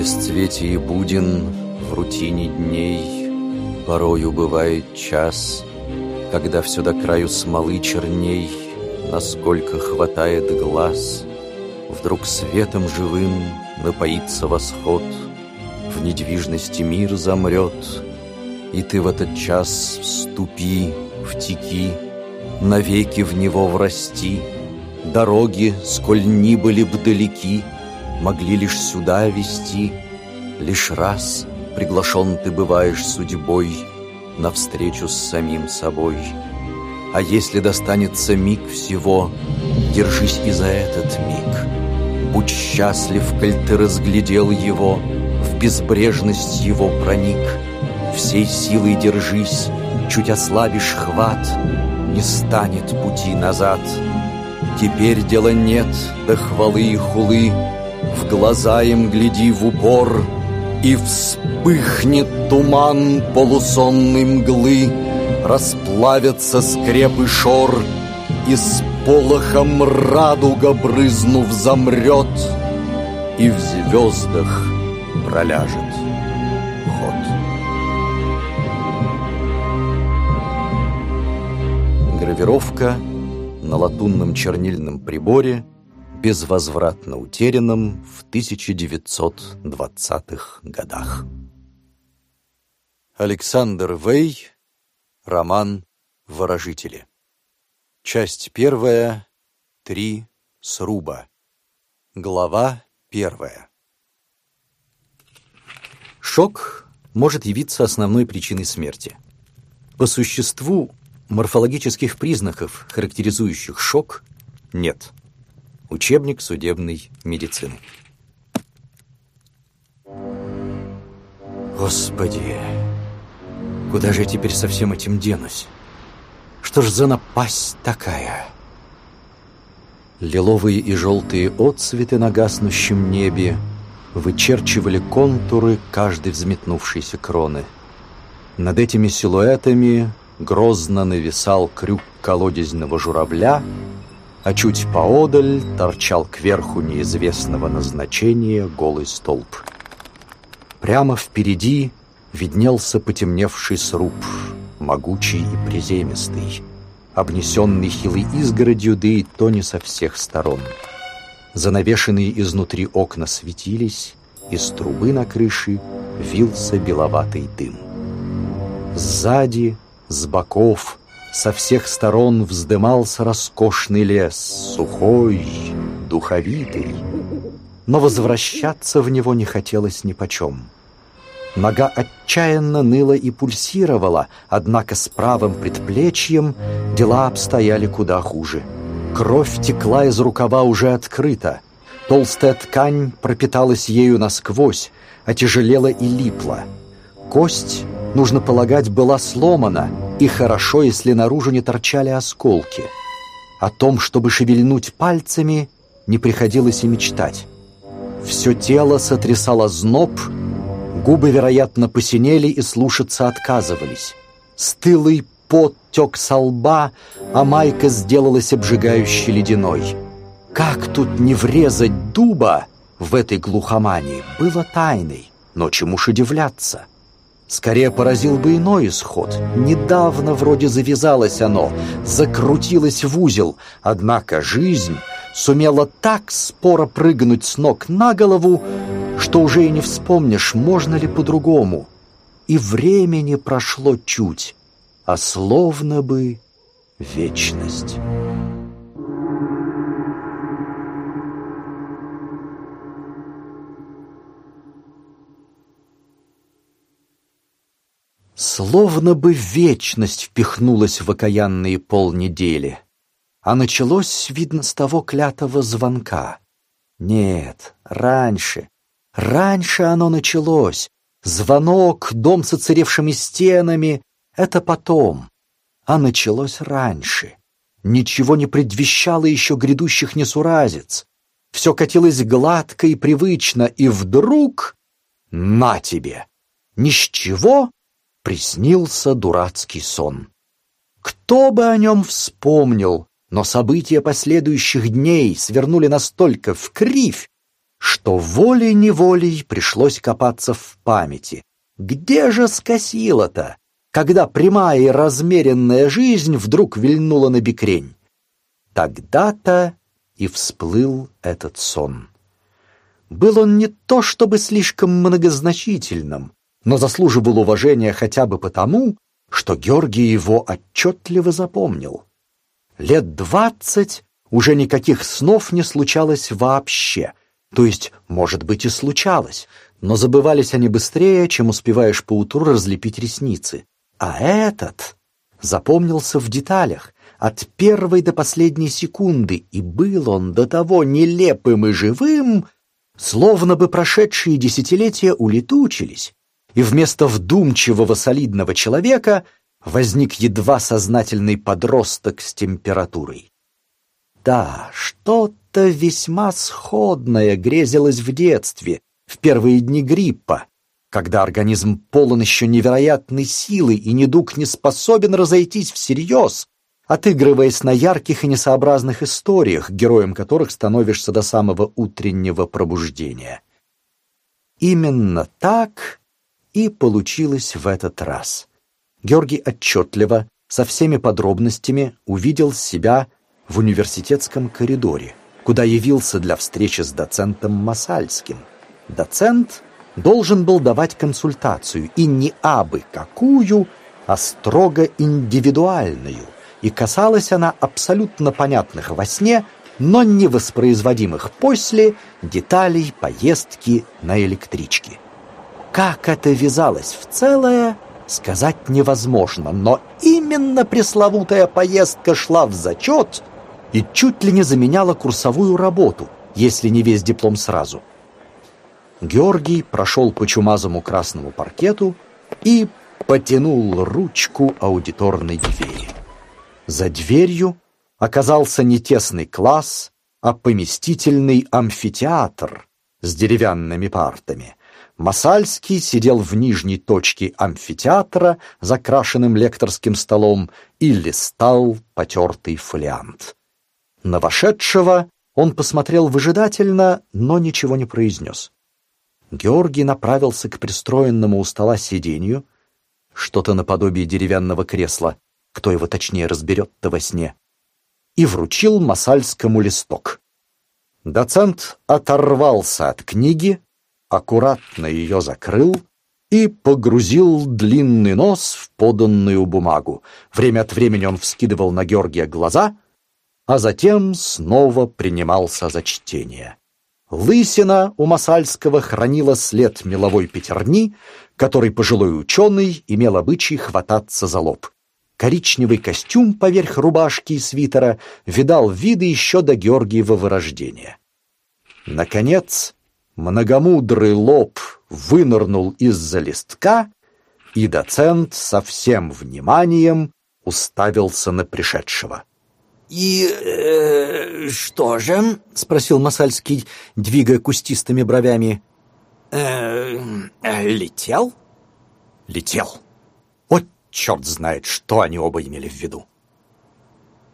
бесцветии буден в рутине дней. Порою бывает час, Когда все до краю смолы черней, Насколько хватает глаз, Вдруг светом живым напоится восход, В недвижности мир замрет, И ты в этот час вступи, втеки, Навеки в него врасти, Дороги, сколь ни были б далеки, Могли лишь сюда вести, Лишь раз приглашен ты бываешь судьбой На встречу с самим собой. А если достанется миг всего, Держись и за этот миг. Будь счастлив, коль ты разглядел его, В безбрежность его проник. Всей силой держись, чуть ослабишь хват, Не станет пути назад. Теперь дела нет до хвалы и хулы, В глаза им гляди в упор — и вспыхнет туман полусонной мглы, Расплавятся скреп и шор, И с полохом радуга брызнув замрет, И в звездах проляжет ход. Гравировка на латунном чернильном приборе – безвозвратно утерянном в 1920-х годах. Александр Вей, роман «Ворожители». Часть первая, три сруба. Глава первая. Шок может явиться основной причиной смерти. По существу морфологических признаков, характеризующих шок, нет. Учебник судебной медицины. Господи, куда же я теперь со всем этим денусь? Что ж за напасть такая? Лиловые и желтые отцветы на гаснущем небе вычерчивали контуры каждой взметнувшейся кроны. Над этими силуэтами грозно нависал крюк колодезного журавля — а чуть поодаль торчал кверху неизвестного назначения голый столб. Прямо впереди виднелся потемневший сруб, могучий и приземистый, обнесенный хилой изгородью, да и то не со всех сторон. Занавешенные изнутри окна светились, из трубы на крыше вился беловатый дым. Сзади, с боков, со всех сторон вздымался роскошный лес, сухой, духовитый. Но возвращаться в него не хотелось ни почем. Нога отчаянно ныла и пульсировала, однако с правым предплечьем дела обстояли куда хуже. Кровь текла из рукава уже открыто. Толстая ткань пропиталась ею насквозь, отяжелела и липла. Кость, нужно полагать, была сломана — и хорошо, если наружу не торчали осколки. О том, чтобы шевельнуть пальцами, не приходилось и мечтать. Все тело сотрясало зноб, губы, вероятно, посинели и слушаться отказывались. Стылый пот тек со лба, а майка сделалась обжигающей ледяной. Как тут не врезать дуба в этой глухомании, было тайной, но чему ж удивляться? Скорее поразил бы иной исход. Недавно вроде завязалось оно, закрутилось в узел, однако жизнь сумела так споро прыгнуть с ног на голову, что уже и не вспомнишь, можно ли по-другому. И времени прошло чуть, а словно бы вечность. Словно бы вечность впихнулась в окаянные полнедели. А началось, видно, с того клятого звонка. Нет, раньше, раньше оно началось. Звонок, дом с оцаревшими стенами — это потом. А началось раньше. Ничего не предвещало еще грядущих несуразиц. Все катилось гладко и привычно, и вдруг — на тебе! Ни с чего приснился дурацкий сон. Кто бы о нем вспомнил, но события последующих дней свернули настолько в кривь, что волей-неволей пришлось копаться в памяти. Где же скосило-то, когда прямая и размеренная жизнь вдруг вильнула на бекрень? Тогда-то и всплыл этот сон. Был он не то чтобы слишком многозначительным, но заслуживал уважения хотя бы потому, что Георгий его отчетливо запомнил. Лет двадцать уже никаких снов не случалось вообще, то есть, может быть, и случалось, но забывались они быстрее, чем успеваешь поутру разлепить ресницы. А этот запомнился в деталях, от первой до последней секунды, и был он до того нелепым и живым, словно бы прошедшие десятилетия улетучились, и вместо вдумчивого солидного человека возник едва сознательный подросток с температурой. Да, что-то весьма сходное грезилось в детстве, в первые дни гриппа, когда организм полон еще невероятной силы и недуг не способен разойтись всерьез, отыгрываясь на ярких и несообразных историях, героем которых становишься до самого утреннего пробуждения. Именно так и получилось в этот раз. Георгий отчетливо, со всеми подробностями, увидел себя в университетском коридоре, куда явился для встречи с доцентом Масальским. Доцент должен был давать консультацию, и не абы какую, а строго индивидуальную, и касалась она абсолютно понятных во сне, но невоспроизводимых после деталей поездки на электричке. Как это вязалось в целое, сказать невозможно, но именно пресловутая поездка шла в зачет и чуть ли не заменяла курсовую работу, если не весь диплом сразу. Георгий прошел по чумазому красному паркету и потянул ручку аудиторной двери. За дверью оказался не тесный класс, а поместительный амфитеатр с деревянными партами. Масальский сидел в нижней точке амфитеатра, закрашенным лекторским столом, и листал потертый фолиант. На вошедшего он посмотрел выжидательно, но ничего не произнес. Георгий направился к пристроенному у стола сиденью, что-то наподобие деревянного кресла, кто его точнее разберет-то во сне, и вручил Масальскому листок. Доцент оторвался от книги, аккуратно ее закрыл и погрузил длинный нос в поданную бумагу. Время от времени он вскидывал на Георгия глаза, а затем снова принимался за чтение. Лысина у Масальского хранила след меловой пятерни, который пожилой ученый имел обычай хвататься за лоб. Коричневый костюм поверх рубашки и свитера видал виды еще до Георгиева вырождения. Наконец, многомудрый лоб вынырнул из-за листка, и доцент со всем вниманием уставился на пришедшего. «И э, что же?» — спросил Масальский, двигая кустистыми бровями. Э, э, «Летел?» «Летел. Вот черт знает, что они оба имели в виду».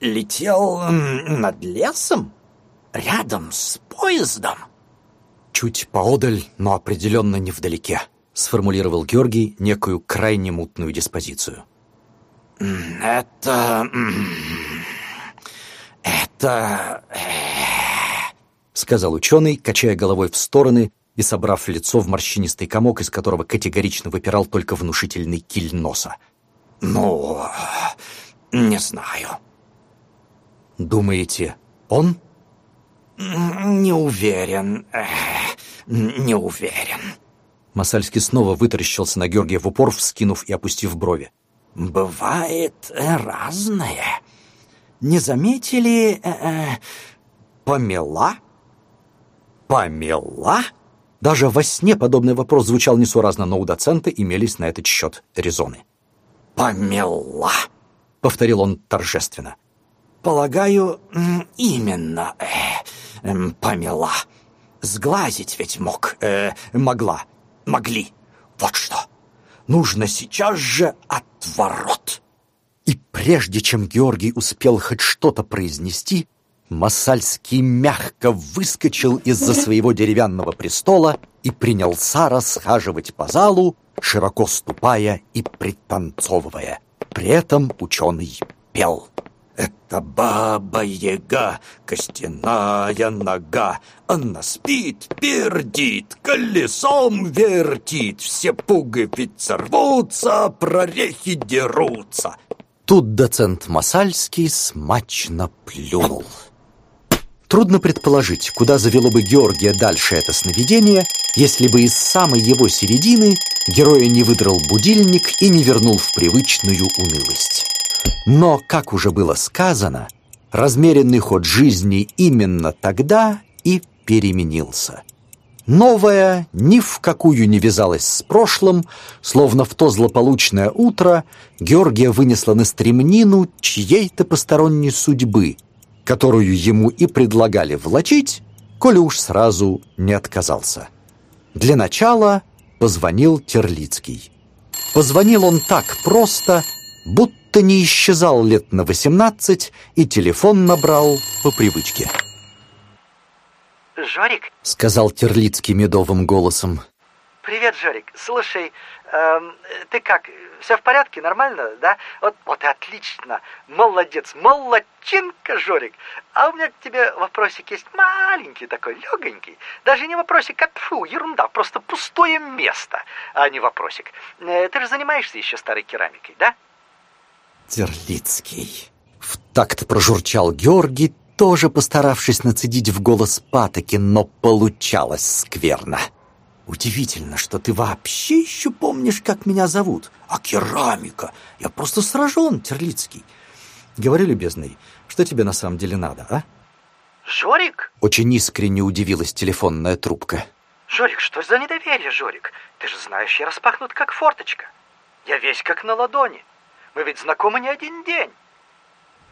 «Летел над лесом? Рядом с поездом?» «Чуть поодаль, но определенно невдалеке», — сформулировал Георгий некую крайне мутную диспозицию. «Это...» «Это...» э, — сказал ученый, качая головой в стороны и собрав лицо в морщинистый комок, из которого категорично выпирал только внушительный киль носа. «Ну, не знаю». «Думаете, он?» «Не уверен, не уверен». Масальский снова вытаращился на Георгия в упор, вскинув и опустив брови. «Бывает разное» не заметили э -э, помела? Помела? Даже во сне подобный вопрос звучал несуразно, но у доцента имелись на этот счет резоны. «Помела», — повторил он торжественно. «Полагаю, именно э, э, помела. Сглазить ведь мог, э, могла, могли. Вот что. Нужно сейчас же отворот». И прежде чем Георгий успел хоть что-то произнести, Массальский мягко выскочил из-за своего деревянного престола и принялся расхаживать по залу, широко ступая и пританцовывая. При этом ученый пел. Это баба-яга, костяная нога. Она спит, пердит, колесом вертит. Все пуговицы рвутся, прорехи дерутся. Тут доцент Масальский смачно плюнул. Трудно предположить, куда завело бы Георгия дальше это сновидение, если бы из самой его середины героя не выдрал будильник и не вернул в привычную унылость. Но, как уже было сказано, размеренный ход жизни именно тогда и переменился. Новое ни в какую не вязалось с прошлым, словно в то злополучное утро Георгия вынесла на стремнину чьей-то посторонней судьбы, которую ему и предлагали влачить, коли уж сразу не отказался. Для начала позвонил Терлицкий. Позвонил он так просто, будто не исчезал лет на восемнадцать и телефон набрал по привычке. «Жорик?» — сказал Терлицкий медовым голосом. «Привет, Жорик. Слушай, эм, ты как, все в порядке, нормально, да? Вот, вот отлично. Молодец, молодчинка, Жорик. А у меня к тебе вопросик есть маленький такой, легонький. Даже не вопросик, а фу, ерунда, просто пустое место, а не вопросик. Э, ты же занимаешься еще старой керамикой, да? Терлицкий. В такт прожурчал Георгий, тоже постаравшись нацедить в голос патоки, но получалось скверно. Удивительно, что ты вообще еще помнишь, как меня зовут. А керамика? Я просто сражен, Терлицкий. Говори, любезный, что тебе на самом деле надо, а? Жорик? Очень искренне удивилась телефонная трубка. Жорик, что за недоверие, Жорик? Ты же знаешь, я распахнут как форточка. Я весь как на ладони. Мы ведь знакомы не один день.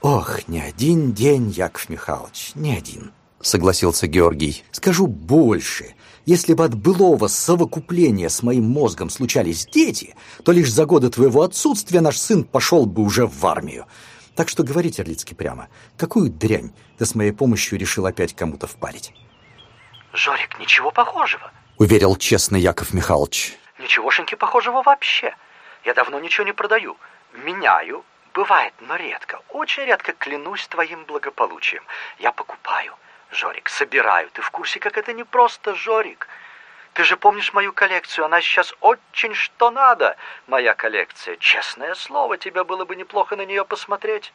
Ох, не один день, Яков Михайлович, не один, согласился Георгий. Скажу больше. Если бы от былого совокупления с моим мозгом случались дети, то лишь за годы твоего отсутствия наш сын пошел бы уже в армию. Так что говори, Терлицкий, прямо, какую дрянь ты с моей помощью решил опять кому-то впарить? Жорик, ничего похожего, уверил честно Яков Михайлович. Ничегошеньки похожего вообще. Я давно ничего не продаю. Меняю, Бывает, но редко, очень редко клянусь твоим благополучием. Я покупаю, Жорик, собираю. Ты в курсе, как это не просто, Жорик? Ты же помнишь мою коллекцию, она сейчас очень что надо, моя коллекция. Честное слово, тебе было бы неплохо на нее посмотреть.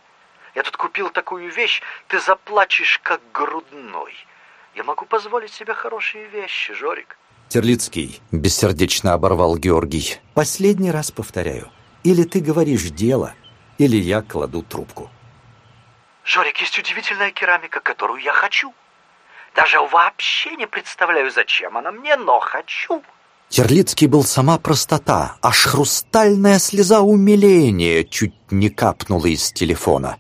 Я тут купил такую вещь, ты заплачешь как грудной. Я могу позволить себе хорошие вещи, Жорик. Терлицкий бессердечно оборвал Георгий. Последний раз повторяю. Или ты говоришь дело, или я кладу трубку. Жорик, есть удивительная керамика, которую я хочу. Даже вообще не представляю, зачем она мне, но хочу. Терлицкий был сама простота, аж хрустальная слеза умиления чуть не капнула из телефона.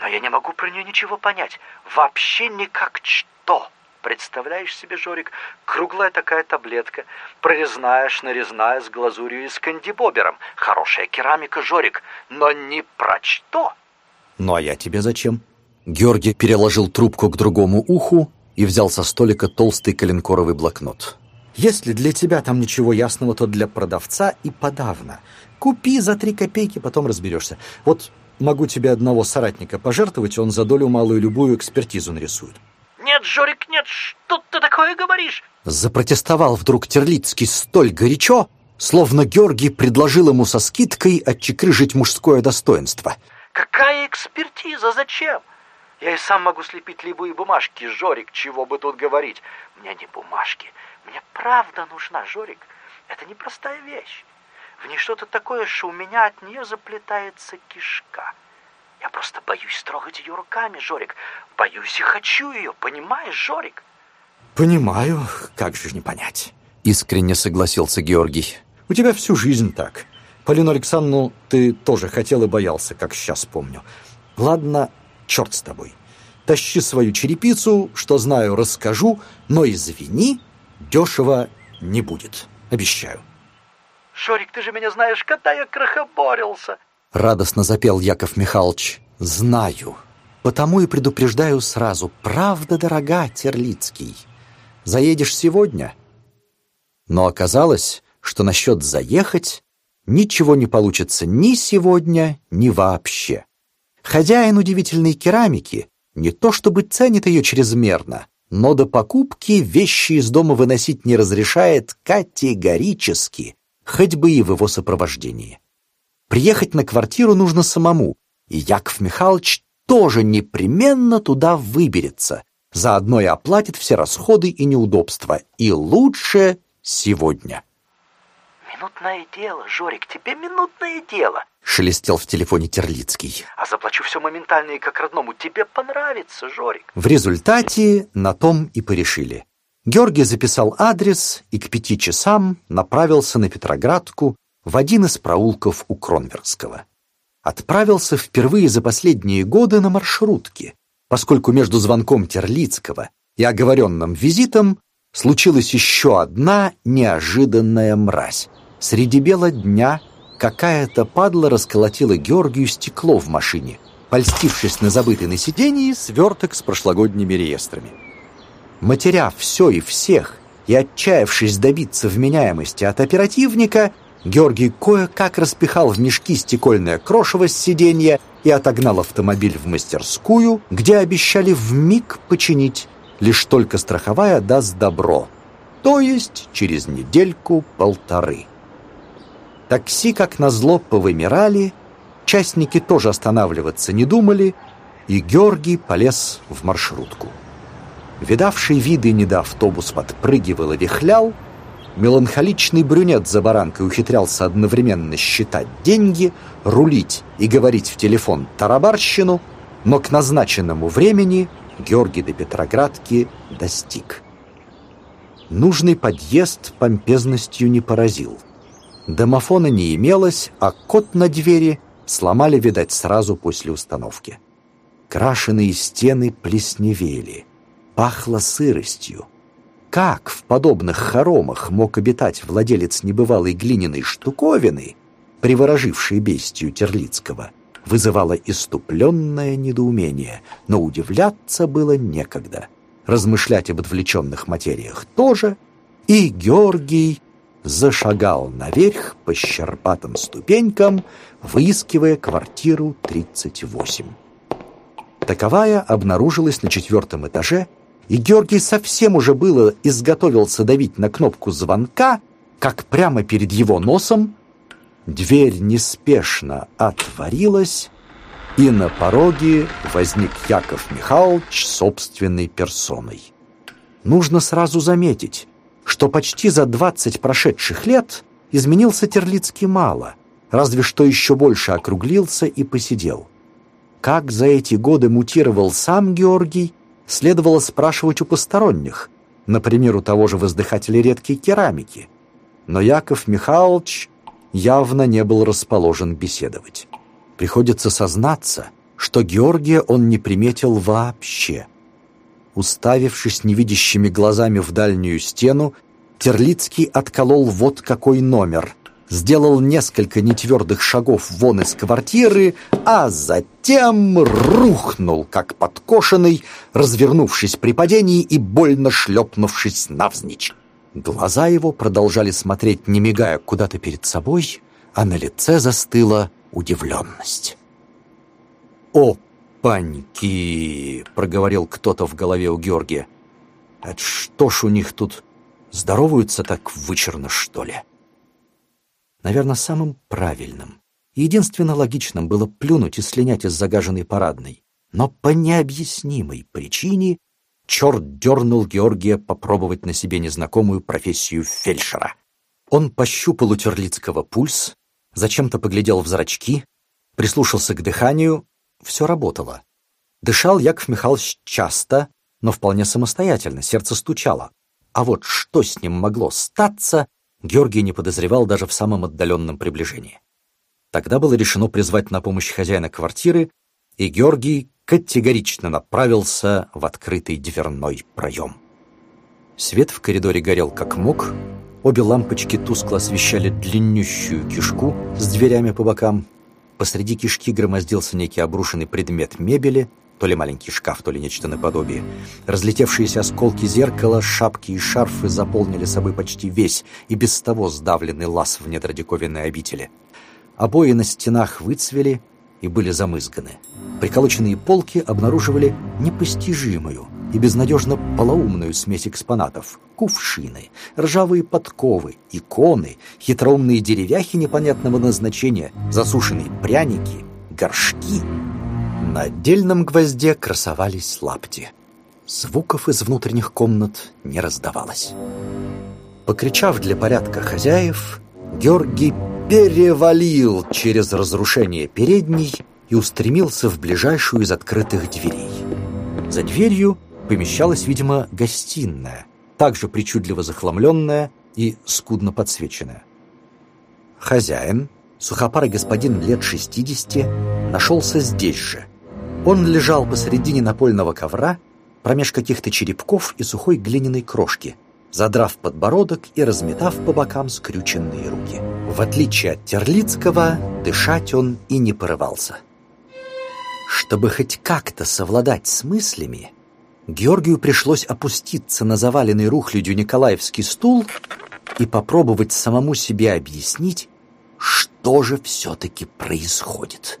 Но я не могу про нее ничего понять. Вообще никак что. Представляешь себе, Жорик, круглая такая таблетка, прорезная, шнарезная, с глазурью и с кандибобером. Хорошая керамика, Жорик, но не про что. Ну а я тебе зачем? Георгий переложил трубку к другому уху и взял со столика толстый коленкоровый блокнот. Если для тебя там ничего ясного, то для продавца и подавно. Купи за три копейки, потом разберешься. Вот могу тебе одного соратника пожертвовать, он за долю малую любую экспертизу нарисует. Нет, Жорик, нет, что ты такое говоришь? Запротестовал вдруг Терлицкий столь горячо, словно Георгий предложил ему со скидкой отчекрыжить мужское достоинство. Какая экспертиза? Зачем? Я и сам могу слепить любые бумажки, Жорик, чего бы тут говорить. Мне не бумажки, мне правда нужна, Жорик. Это непростая вещь. В ней что-то такое, что у меня от нее заплетается кишка. Я просто боюсь трогать ее руками, Жорик. Боюсь и хочу ее, понимаешь, Жорик? Понимаю, как же не понять. Искренне согласился Георгий. У тебя всю жизнь так. Полину Александровну ты тоже хотел и боялся, как сейчас помню. Ладно, черт с тобой. Тащи свою черепицу, что знаю, расскажу, но извини, дешево не будет. Обещаю. Шорик, ты же меня знаешь, когда я крохоборился. Радостно запел Яков Михайлович. «Знаю». Потому и предупреждаю сразу. Правда дорога, Терлицкий. Заедешь сегодня? Но оказалось, что насчет заехать ничего не получится ни сегодня, ни вообще. Хозяин удивительной керамики не то чтобы ценит ее чрезмерно, но до покупки вещи из дома выносить не разрешает категорически, хоть бы и в его сопровождении. Приехать на квартиру нужно самому, и Яков Михайлович тоже непременно туда выберется, заодно и оплатит все расходы и неудобства, и лучше сегодня. «Минутное дело, Жорик, тебе минутное дело!» — шелестел в телефоне Терлицкий. «А заплачу все моментально и как родному. Тебе понравится, Жорик!» В результате на том и порешили. Георгий записал адрес и к пяти часам направился на Петроградку в один из проулков у Кронверского. Отправился впервые за последние годы на маршрутке, поскольку между звонком Терлицкого и оговоренным визитом случилась еще одна неожиданная мразь. Среди бела дня какая-то падла расколотила Георгию стекло в машине, польстившись на забытый на сиденье сверток с прошлогодними реестрами. Матеря все и всех и отчаявшись добиться вменяемости от оперативника, Георгий кое-как распихал в мешки стекольное крошево с сиденья и отогнал автомобиль в мастерскую, где обещали в миг починить, лишь только страховая даст добро, то есть через недельку-полторы. Такси, как назло, повымирали, частники тоже останавливаться не думали, и Георгий полез в маршрутку. Видавший виды недоавтобус подпрыгивал и вихлял, Меланхоличный брюнет за баранкой ухитрялся одновременно считать деньги, рулить и говорить в телефон тарабарщину, но к назначенному времени Георгий до Петроградки достиг. Нужный подъезд помпезностью не поразил. Домофона не имелось, а код на двери сломали, видать, сразу после установки. Крашеные стены плесневели, пахло сыростью. Как в подобных хоромах мог обитать владелец небывалой глиняной штуковины, привороживший бестию Терлицкого, вызывало иступленное недоумение, но удивляться было некогда. Размышлять об отвлеченных материях тоже, и Георгий зашагал наверх по щербатым ступенькам, выискивая квартиру 38. Таковая обнаружилась на четвертом этаже и Георгий совсем уже было изготовился давить на кнопку звонка, как прямо перед его носом дверь неспешно отворилась, и на пороге возник Яков Михайлович собственной персоной. Нужно сразу заметить, что почти за двадцать прошедших лет изменился Терлицкий мало, разве что еще больше округлился и посидел. Как за эти годы мутировал сам Георгий, следовало спрашивать у посторонних, например, у того же воздыхателя редкой керамики. Но Яков Михайлович явно не был расположен беседовать. Приходится сознаться, что Георгия он не приметил вообще. Уставившись невидящими глазами в дальнюю стену, Терлицкий отколол вот какой номер — сделал несколько нетвердых шагов вон из квартиры, а затем рухнул, как подкошенный, развернувшись при падении и больно шлепнувшись навзничь. Глаза его продолжали смотреть, не мигая куда-то перед собой, а на лице застыла удивленность. «Опаньки!» — проговорил кто-то в голове у Георгия. «Это что ж у них тут здороваются так вычурно, что ли?» Наверное, самым правильным. Единственно логичным было плюнуть и слинять из загаженной парадной. Но по необъяснимой причине черт дернул Георгия попробовать на себе незнакомую профессию фельдшера. Он пощупал у Терлицкого пульс, зачем-то поглядел в зрачки, прислушался к дыханию. Все работало. Дышал Яков Михайлович часто, но вполне самостоятельно, сердце стучало. А вот что с ним могло статься, Георгий не подозревал даже в самом отдаленном приближении. Тогда было решено призвать на помощь хозяина квартиры, и Георгий категорично направился в открытый дверной проем. Свет в коридоре горел как мог, обе лампочки тускло освещали длиннющую кишку с дверями по бокам. Посреди кишки громоздился некий обрушенный предмет мебели, то ли маленький шкаф, то ли нечто наподобие. Разлетевшиеся осколки зеркала, шапки и шарфы заполнили собой почти весь и без того сдавленный лаз в недра диковинной обители. Обои на стенах выцвели и были замызганы. Приколоченные полки обнаруживали непостижимую и безнадежно полоумную смесь экспонатов. Кувшины, ржавые подковы, иконы, хитроумные деревяхи непонятного назначения, засушенные пряники, горшки. На отдельном гвозде красовались лапти. Звуков из внутренних комнат не раздавалось. Покричав для порядка хозяев, Георгий перевалил через разрушение передней и устремился в ближайшую из открытых дверей. За дверью помещалась, видимо, гостиная, также причудливо захламленная и скудно подсвеченная. Хозяин, сухопарый господин лет 60, нашелся здесь же. Он лежал посредине напольного ковра, промеж каких-то черепков и сухой глиняной крошки, задрав подбородок и разметав по бокам скрюченные руки. В отличие от Терлицкого, дышать он и не порывался. Чтобы хоть как-то совладать с мыслями, Георгию пришлось опуститься на заваленный рухлядью Николаевский стул и попробовать самому себе объяснить, что же все-таки происходит.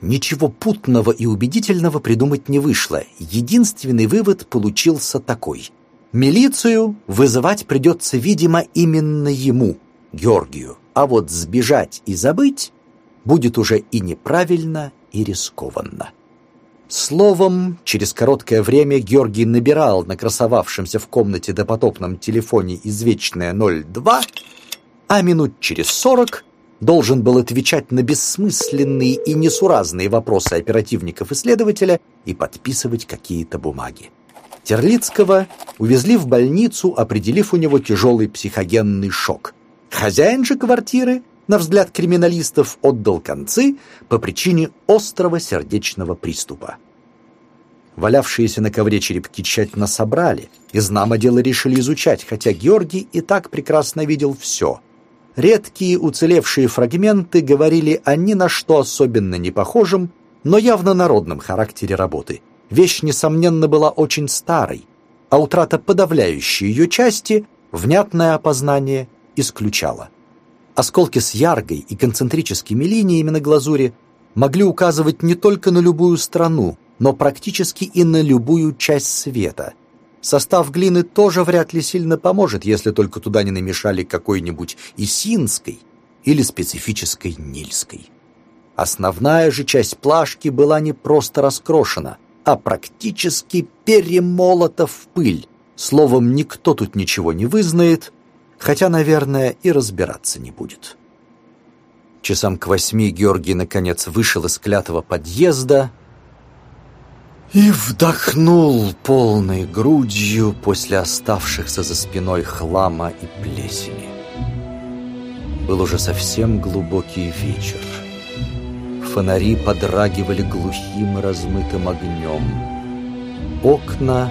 Ничего путного и убедительного придумать не вышло. Единственный вывод получился такой. Милицию вызывать придется, видимо, именно ему, Георгию. А вот сбежать и забыть будет уже и неправильно, и рискованно. Словом, через короткое время Георгий набирал на красовавшемся в комнате допотопном телефоне извечное 02, а минут через сорок должен был отвечать на бессмысленные и несуразные вопросы оперативников и следователя и подписывать какие-то бумаги. Терлицкого увезли в больницу, определив у него тяжелый психогенный шок. Хозяин же квартиры, на взгляд криминалистов, отдал концы по причине острого сердечного приступа. Валявшиеся на ковре черепки тщательно собрали, и знамо дело решили изучать, хотя Георгий и так прекрасно видел все. Редкие уцелевшие фрагменты говорили о ни на что особенно не похожем, но явно народном характере работы. Вещь, несомненно, была очень старой, а утрата подавляющей ее части внятное опознание исключала. Осколки с яргой и концентрическими линиями на глазури могли указывать не только на любую страну, но практически и на любую часть света. Состав глины тоже вряд ли сильно поможет, если только туда не намешали какой-нибудь исинской или специфической нильской. Основная же часть плашки была не просто раскрошена, а практически перемолота в пыль. Словом, никто тут ничего не вызнает, хотя, наверное, и разбираться не будет. Часам к восьми Георгий, наконец, вышел из клятого подъезда и вдохнул полной грудью после оставшихся за спиной хлама и плесени. Был уже совсем глубокий вечер. Фонари подрагивали глухим размытым огнем. Окна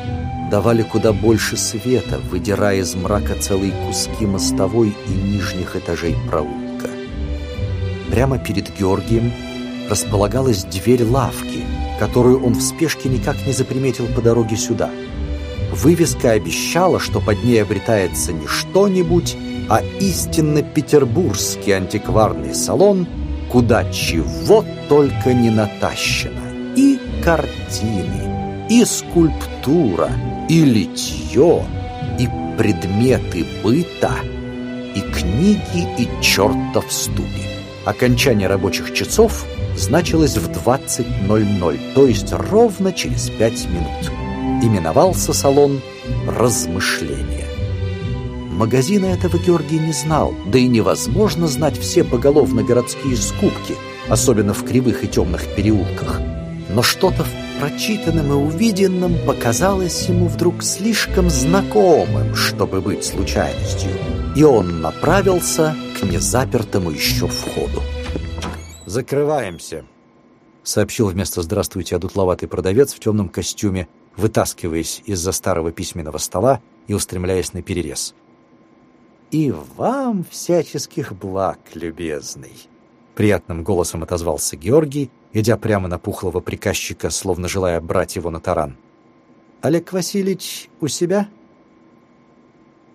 давали куда больше света, выдирая из мрака целые куски мостовой и нижних этажей проулка. Прямо перед Георгием располагалась дверь лавки, которую он в спешке никак не заприметил по дороге сюда. Вывеска обещала, что под ней обретается не что-нибудь, а истинно петербургский антикварный салон, куда чего только не натащено. И картины, и скульптура, и литье, и предметы быта, и книги, и чертов ступи. Окончание рабочих часов значилось в 20.00, то есть ровно через пять минут. Именовался салон «Размышления». Магазина этого Георгий не знал, да и невозможно знать все поголовно городские скупки, особенно в кривых и темных переулках. Но что-то в прочитанном и увиденном показалось ему вдруг слишком знакомым, чтобы быть случайностью, и он направился к незапертому еще входу. «Закрываемся», — сообщил вместо «здравствуйте» одутловатый продавец в темном костюме, вытаскиваясь из-за старого письменного стола и устремляясь на перерез. «И вам всяческих благ, любезный!» Приятным голосом отозвался Георгий, идя прямо на пухлого приказчика, словно желая брать его на таран. «Олег Васильевич у себя?»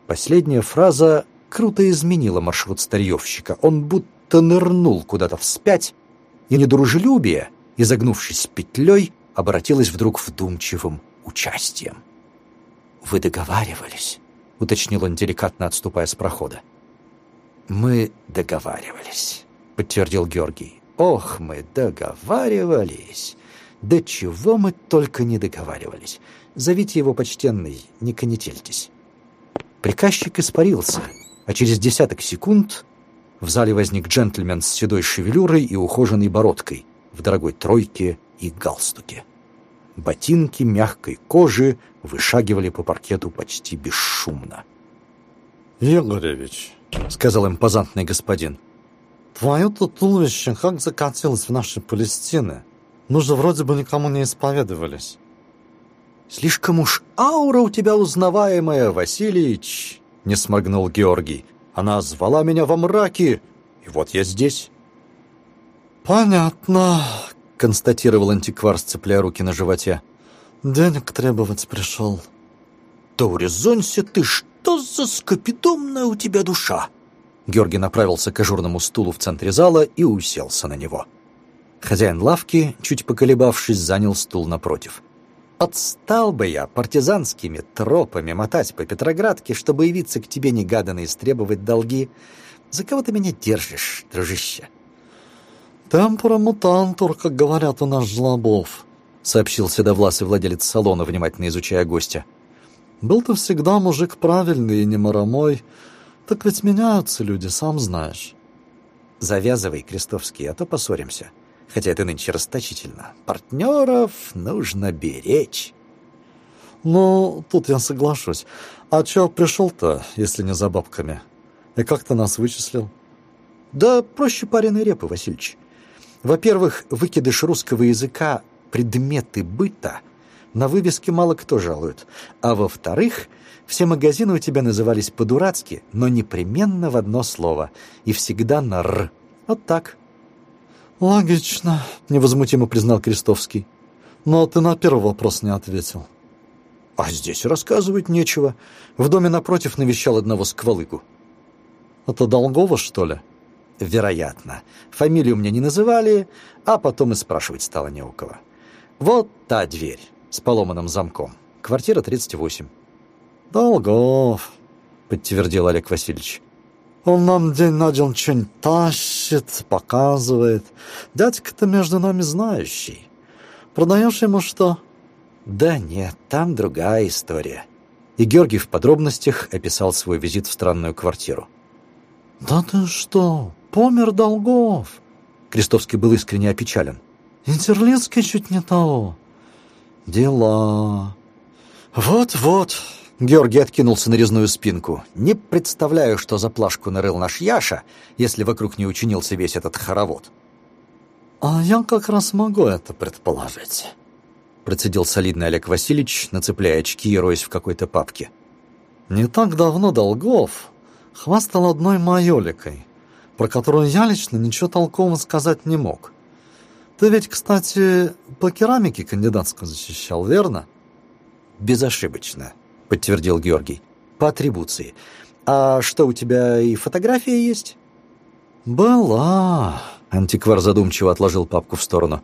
Последняя фраза круто изменила маршрут старьевщика. Он будто нырнул куда-то вспять, и недружелюбие, изогнувшись петлей, обратилось вдруг вдумчивым участием. «Вы договаривались?» — уточнил он, деликатно отступая с прохода. «Мы договаривались», — подтвердил Георгий. «Ох, мы договаривались! До чего мы только не договаривались! Зовите его, почтенный, не конетельтесь». Приказчик испарился, а через десяток секунд в зале возник джентльмен с седой шевелюрой и ухоженной бородкой в дорогой тройке и галстуке. Ботинки мягкой кожи вышагивали по паркету почти бесшумно. «Егоревич», — сказал импозантный господин, — «твое-то туловище как закатилось в нашей Палестины. Мы же вроде бы никому не исповедовались». «Слишком уж аура у тебя узнаваемая, Васильич!» — не сморгнул Георгий. «Она звала меня во мраке, и вот я здесь». «Понятно», — констатировал антиквар, сцепляя руки на животе. «Денег требовать пришел». «Да урезонься ты, что за скопидомная у тебя душа?» Георгий направился к ажурному стулу в центре зала и уселся на него. Хозяин лавки, чуть поколебавшись, занял стул напротив. «Отстал бы я партизанскими тропами мотать по Петроградке, чтобы явиться к тебе негаданно и стребовать долги. За кого ты меня держишь, дружище?» «Темпора мутантур, как говорят у нас жлобов», — сообщил седовласый владелец салона, внимательно изучая гостя. «Был ты всегда мужик правильный и не моромой. Так ведь меняются люди, сам знаешь». «Завязывай, Крестовский, а то поссоримся. Хотя это нынче расточительно. Партнеров нужно беречь». «Ну, тут я соглашусь. А чё пришел-то, если не за бабками? И как ты нас вычислил?» «Да проще пареной репы, Васильевич. Во-первых, выкидыш русского языка «предметы быта» на вывеске мало кто жалует. А во-вторых, все магазины у тебя назывались по-дурацки, но непременно в одно слово. И всегда на «р». Вот так. «Логично», — невозмутимо признал Крестовский. «Но ты на первый вопрос не ответил». «А здесь рассказывать нечего. В доме напротив навещал одного сквалыгу». «Это Долгова, что ли?» Вероятно. Фамилию мне не называли, а потом и спрашивать стало не у кого. Вот та дверь с поломанным замком. Квартира 38. «Долгов», — подтвердил Олег Васильевич. «Он нам день на день что-нибудь тащит, показывает. Дядька-то между нами знающий. Продаешь ему что?» «Да нет, там другая история». И Георгий в подробностях описал свой визит в странную квартиру. «Да ты что? Помер Долгов!» Крестовский был искренне опечален. «Интерлинский чуть не того. Дела...» «Вот-вот!» Георгий откинулся на резную спинку. «Не представляю, что за плашку нарыл наш Яша, если вокруг не учинился весь этот хоровод». «А я как раз могу это предположить», — процедил солидный Олег Васильевич, нацепляя очки и роясь в какой-то папке. «Не так давно Долгов хвастал одной майоликой, про которую я лично ничего толкового сказать не мог. Ты ведь, кстати, по керамике кандидатскую защищал, верно? Безошибочно, подтвердил Георгий. По атрибуции. А что, у тебя и фотография есть? Была. Антиквар задумчиво отложил папку в сторону.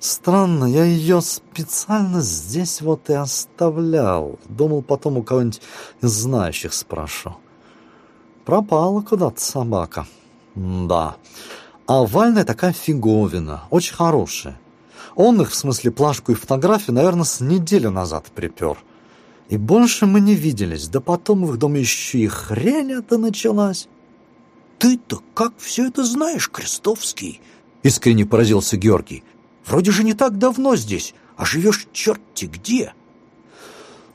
Странно, я ее специально здесь вот и оставлял. Думал, потом у кого-нибудь из знающих спрошу. Пропала куда-то собака. Да. А овальная такая фиговина, очень хорошая. Он их, в смысле плашку и фотографию, наверное, с неделю назад припер. И больше мы не виделись. Да потом в их доме еще и хрень это началась. «Ты-то как все это знаешь, Крестовский?» Искренне поразился Георгий. «Вроде же не так давно здесь, а живешь черти где».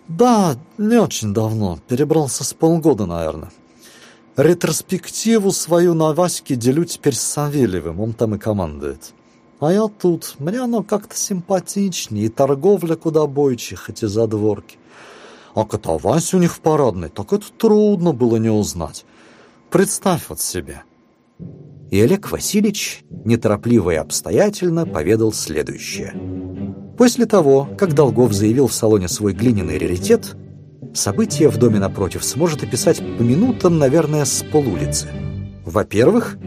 «Да, не очень давно. Перебрался с полгода, наверное. Ретроспективу свою на Ваське делю теперь с Савельевым, он там и командует. А я тут, мне оно как-то симпатичнее, и торговля куда бойче, хоть и задворки. А Вась у них в парадной, так это трудно было не узнать. Представь вот себе. и Олег Васильевич неторопливо и обстоятельно поведал следующее. После того, как Долгов заявил в салоне свой глиняный раритет, события в доме напротив сможет описать по минутам, наверное, с полулицы. Во-первых,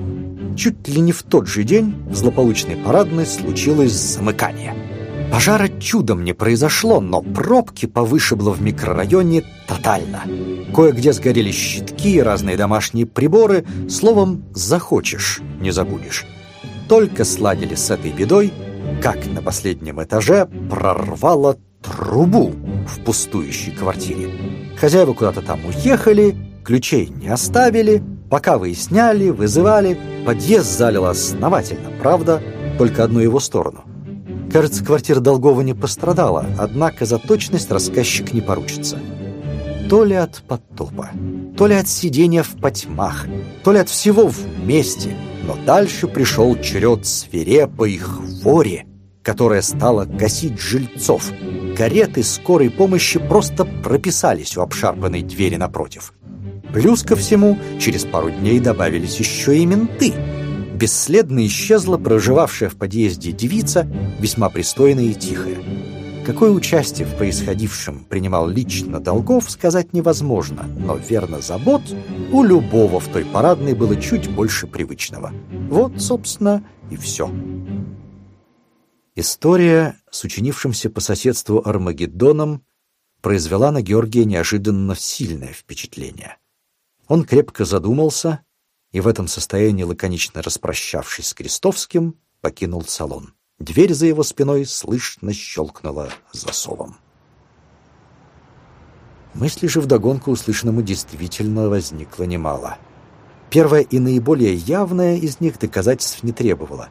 чуть ли не в тот же день в злополучной парадной случилось замыкание. Пожара чудом не произошло, но пробки повышибло в микрорайоне тотально. Кое-где сгорели щитки, разные домашние приборы. Словом, захочешь, не забудешь. Только сладили с этой бедой, как на последнем этаже прорвало трубу в пустующей квартире. Хозяева куда-то там уехали, ключей не оставили, пока выясняли, вызывали, подъезд залило основательно, правда, только одну его сторону. Кажется, квартира Долгова не пострадала, однако за точность рассказчик не поручится. То ли от потопа, то ли от сидения в потьмах, то ли от всего вместе, но дальше пришел черед свирепой хвори, которая стала косить жильцов. Кареты скорой помощи просто прописались у обшарпанной двери напротив. Плюс ко всему, через пару дней добавились еще и менты — бесследно исчезла проживавшая в подъезде девица, весьма пристойная и тихая. Какое участие в происходившем принимал лично Долгов, сказать невозможно, но верно забот у любого в той парадной было чуть больше привычного. Вот, собственно, и все. История с учинившимся по соседству Армагеддоном произвела на Георгия неожиданно сильное впечатление. Он крепко задумался и в этом состоянии, лаконично распрощавшись с Крестовским, покинул салон. Дверь за его спиной слышно щелкнула засовом. Мысли же вдогонку услышанному действительно возникло немало. Первое и наиболее явное из них доказательств не требовало.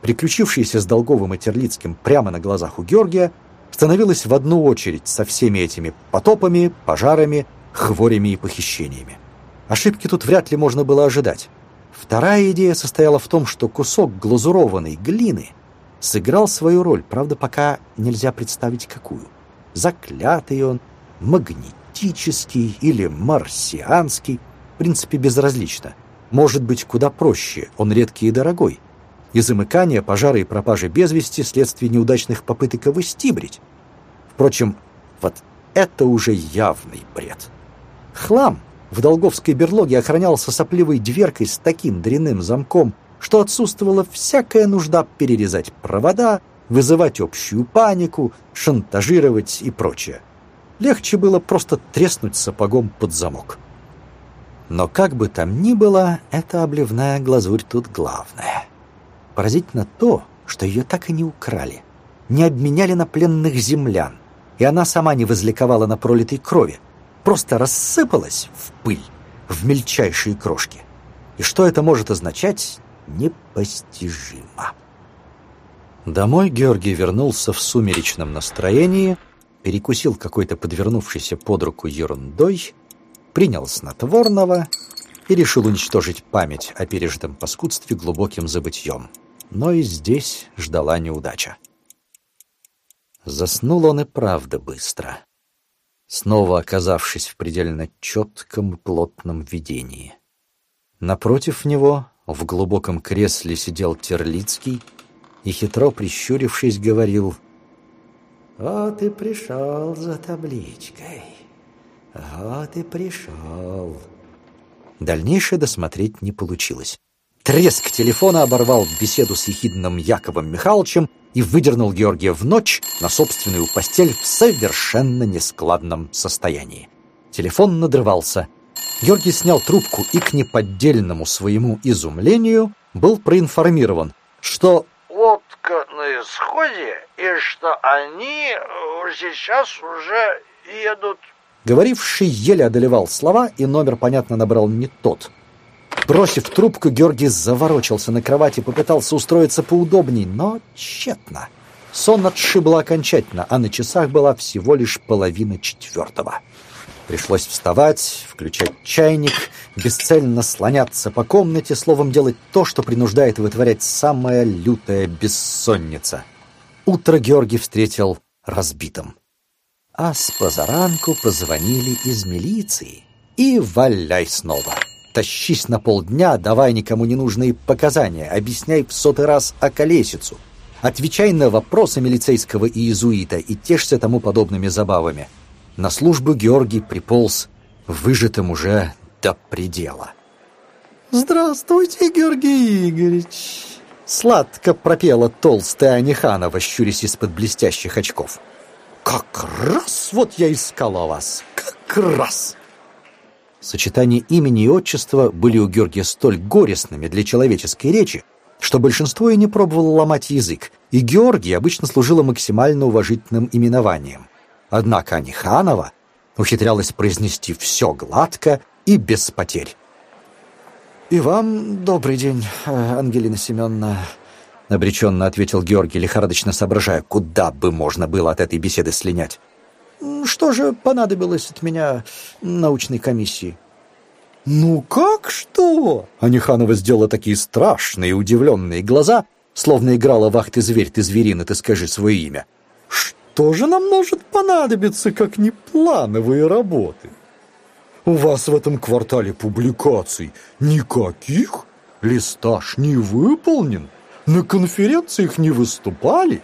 Приключившееся с Долговым и Терлицким прямо на глазах у Георгия становилось в одну очередь со всеми этими потопами, пожарами, хворями и похищениями. Ошибки тут вряд ли можно было ожидать. Вторая идея состояла в том, что кусок глазурованной глины сыграл свою роль, правда, пока нельзя представить какую. Заклятый он, магнетический или марсианский, в принципе, безразлично. Может быть, куда проще, он редкий и дорогой. И замыкание, пожары и пропажи без вести вследствие неудачных попыток его стибрить. Впрочем, вот это уже явный бред. Хлам — в долговской берлоге охранялся сопливой дверкой с таким дрянным замком, что отсутствовала всякая нужда перерезать провода, вызывать общую панику, шантажировать и прочее. Легче было просто треснуть сапогом под замок. Но как бы там ни было, эта обливная глазурь тут главная. Поразительно то, что ее так и не украли, не обменяли на пленных землян, и она сама не возликовала на пролитой крови, просто рассыпалась в пыль, в мельчайшие крошки. И что это может означать, непостижимо. Домой Георгий вернулся в сумеречном настроении, перекусил какой-то подвернувшейся под руку ерундой, принял снотворного и решил уничтожить память о пережитом паскудстве глубоким забытьем. Но и здесь ждала неудача. Заснул он и правда быстро снова оказавшись в предельно четком плотном видении. Напротив него, в глубоком кресле, сидел Терлицкий и, хитро прищурившись, говорил «Вот и пришел за табличкой, вот и пришел». Дальнейшее досмотреть не получилось. Треск телефона оборвал беседу с ехидным Яковом Михайловичем, и выдернул Георгия в ночь на собственную постель в совершенно нескладном состоянии. Телефон надрывался. Георгий снял трубку и к неподдельному своему изумлению был проинформирован, что лодка на исходе и что они сейчас уже едут. Говоривший еле одолевал слова, и номер, понятно, набрал не тот — Бросив трубку, Георгий заворочился на кровати, попытался устроиться поудобней, но тщетно. Сон отшибло окончательно, а на часах была всего лишь половина четвертого. Пришлось вставать, включать чайник, бесцельно слоняться по комнате, словом, делать то, что принуждает вытворять самая лютая бессонница. Утро Георгий встретил разбитым. А с позаранку позвонили из милиции. И валяй снова. Тащись на полдня, давай никому не нужные показания, объясняй в сотый раз о колесицу. Отвечай на вопросы милицейского иезуита и тешься тому подобными забавами. На службу Георгий приполз, выжатым уже до предела. «Здравствуйте, Георгий Игоревич!» Сладко пропела толстая Аниханова, щурясь из-под блестящих очков. «Как раз вот я искала вас! Как раз!» Сочетание имени и отчества были у Георгия столь горестными для человеческой речи, что большинство и не пробовало ломать язык, и Георгий обычно служила максимально уважительным именованием. Однако Аниханова ухитрялась произнести все гладко и без потерь. «И вам добрый день, Ангелина Семеновна», — обреченно ответил Георгий, лихорадочно соображая, куда бы можно было от этой беседы слинять. «Что же понадобилось от меня научной комиссии?» «Ну как что?» Аниханова сделала такие страшные удивленные глаза, словно играла «Вах ты зверь, ты зверина, ты скажи свое имя». «Что же нам может понадобиться, как не плановые работы?» У вас в этом квартале публикаций никаких? Листаж не выполнен? На конференциях не выступали?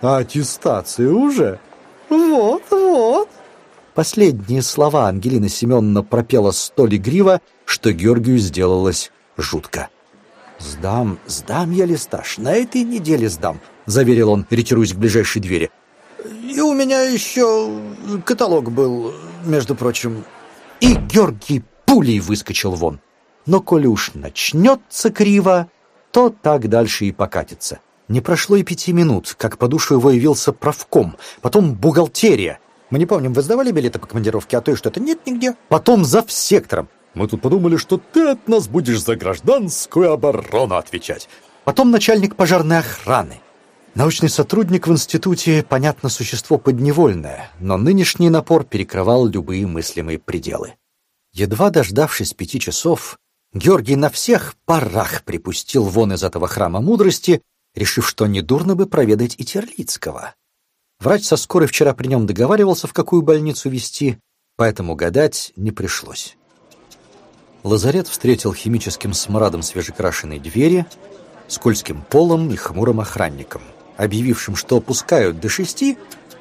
А аттестация уже? Вот, вот. Последние слова Ангелина Семеновна пропела столь игриво, что Георгию сделалось жутко. «Сдам, сдам я листаж, на этой неделе сдам», — заверил он, ретируясь к ближайшей двери. «И у меня еще каталог был, между прочим, и Георгий пулей выскочил вон. Но коли уж начнется криво, то так дальше и покатится. Не прошло и пяти минут, как по душу его явился правком, потом бухгалтерия. Мы не помним, вы сдавали билеты по командировке, а то и что-то нет нигде. Потом за сектором. Мы тут подумали, что ты от нас будешь за гражданскую оборону отвечать. Потом начальник пожарной охраны. Научный сотрудник в институте, понятно, существо подневольное, но нынешний напор перекрывал любые мыслимые пределы. Едва дождавшись пяти часов, Георгий на всех парах припустил вон из этого храма мудрости, решив, что недурно бы проведать и Терлицкого. Врач со скорой вчера при нем договаривался, в какую больницу везти, поэтому гадать не пришлось. Лазарет встретил химическим смрадом свежекрашенной двери, скользким полом и хмурым охранником — объявившим, что пускают до шести,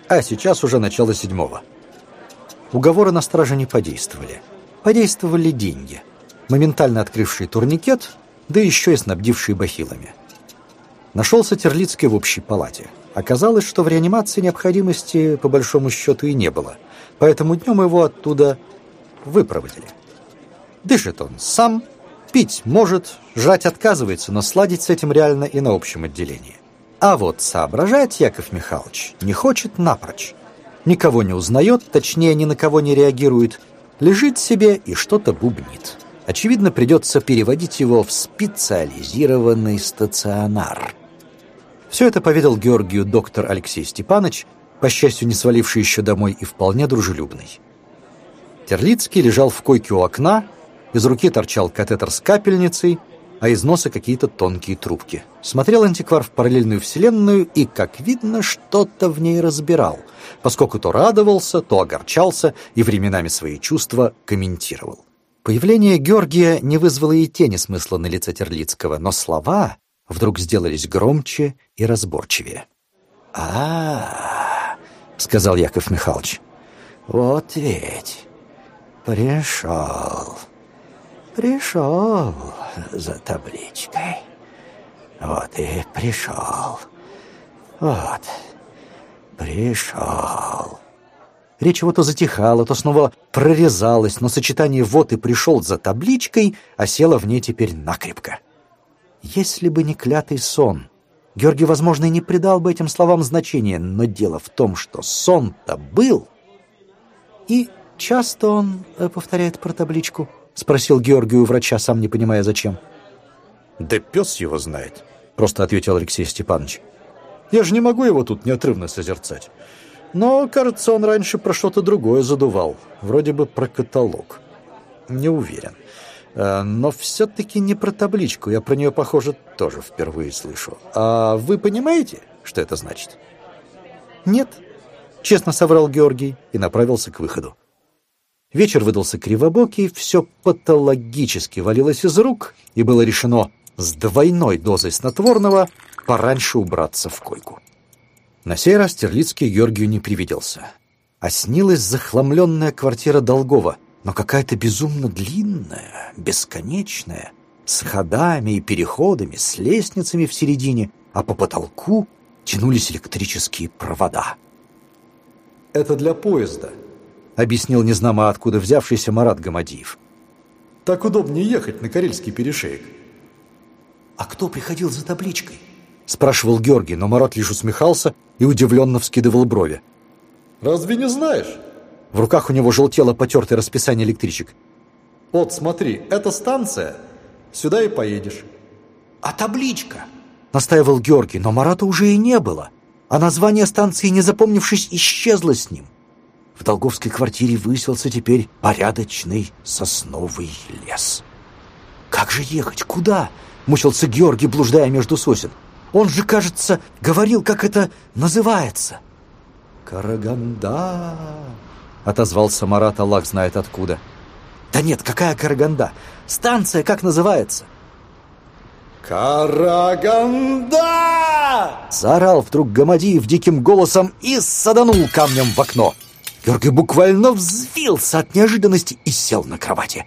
а сейчас уже начало седьмого. Уговоры на страже не подействовали. Подействовали деньги, моментально открывшие турникет, да еще и снабдившие бахилами. Нашелся Терлицкий в общей палате. Оказалось, что в реанимации необходимости по большому счету и не было, поэтому днем его оттуда выпроводили. Дышит он сам, пить может, жрать отказывается, но сладить с этим реально и на общем отделении. А вот соображать Яков Михайлович не хочет напрочь. Никого не узнает, точнее, ни на кого не реагирует. Лежит себе и что-то бубнит. Очевидно, придется переводить его в специализированный стационар. Все это поведал Георгию доктор Алексей Степанович, по счастью, не сваливший еще домой и вполне дружелюбный. Терлицкий лежал в койке у окна, из руки торчал катетер с капельницей, а из носа какие-то тонкие трубки. Смотрел антиквар в параллельную вселенную и, как видно, что-то в ней разбирал, поскольку то радовался, то огорчался и временами свои чувства комментировал. Появление Георгия не вызвало и тени смысла на лице Терлицкого, но слова вдруг сделались громче и разборчивее. а, -а, -а сказал Яков Михайлович, — «вот ведь пришел». Пришел за табличкой. Вот и пришел. Вот, пришел. Речь его то затихала, то снова прорезалась, но сочетание «вот и пришел за табличкой» осело в ней теперь накрепко. Если бы не клятый сон, Георгий, возможно, и не придал бы этим словам значения, но дело в том, что сон-то был. И часто он э, повторяет про табличку —— спросил Георгий у врача, сам не понимая, зачем. «Да пес его знает», — просто ответил Алексей Степанович. «Я же не могу его тут неотрывно созерцать. Но, кажется, он раньше про что-то другое задувал, вроде бы про каталог. Не уверен. Э, но все-таки не про табличку, я про нее, похоже, тоже впервые слышу. А вы понимаете, что это значит?» «Нет», — честно соврал Георгий и направился к выходу. Вечер выдался кривобокий, все патологически валилось из рук, и было решено с двойной дозой снотворного пораньше убраться в койку. На сей раз Терлицкий Георгию не привиделся. А снилась захламленная квартира Долгова, но какая-то безумно длинная, бесконечная, с ходами и переходами, с лестницами в середине, а по потолку тянулись электрические провода. «Это для поезда», — объяснил незнамо откуда взявшийся Марат Гамадиев. «Так удобнее ехать на Карельский перешеек». «А кто приходил за табличкой?» — спрашивал Георгий, но Марат лишь усмехался и удивленно вскидывал брови. «Разве не знаешь?» В руках у него желтело потертое расписание электричек. «Вот, смотри, это станция. Сюда и поедешь». «А табличка?» — настаивал Георгий, но Марата уже и не было, а название станции, не запомнившись, исчезло с ним. В Долговской квартире выселся теперь порядочный сосновый лес. «Как же ехать? Куда?» — мучился Георгий, блуждая между сосен. «Он же, кажется, говорил, как это называется». «Караганда!» — отозвался Марат, Аллах знает откуда. «Да нет, какая Караганда? Станция как называется?» «Караганда!» Заорал вдруг Гамадиев диким голосом и саданул камнем в окно. Георгий буквально взвился от неожиданности и сел на кровати.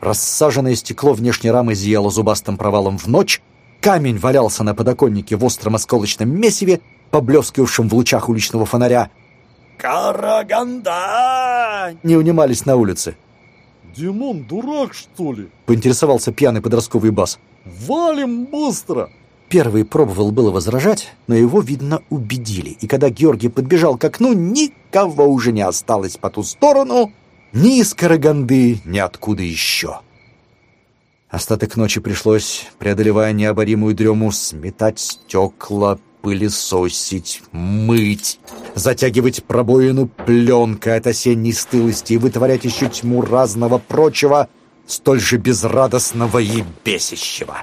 Рассаженное стекло внешней рамы зияло зубастым провалом в ночь, камень валялся на подоконнике в остром осколочном месиве, поблескивавшем в лучах уличного фонаря. «Караганда!» не унимались на улице. «Димон, дурак, что ли?» — поинтересовался пьяный подростковый бас. «Валим быстро!» Первый пробовал было возражать, но его, видно, убедили. И когда Георгий подбежал к окну, никого уже не осталось по ту сторону, ни из Караганды, ни откуда еще. Остаток ночи пришлось, преодолевая необоримую дрему, сметать стекла, пылесосить, мыть, затягивать пробоину пленкой от осенней стылости и вытворять еще тьму разного прочего, столь же безрадостного и бесящего.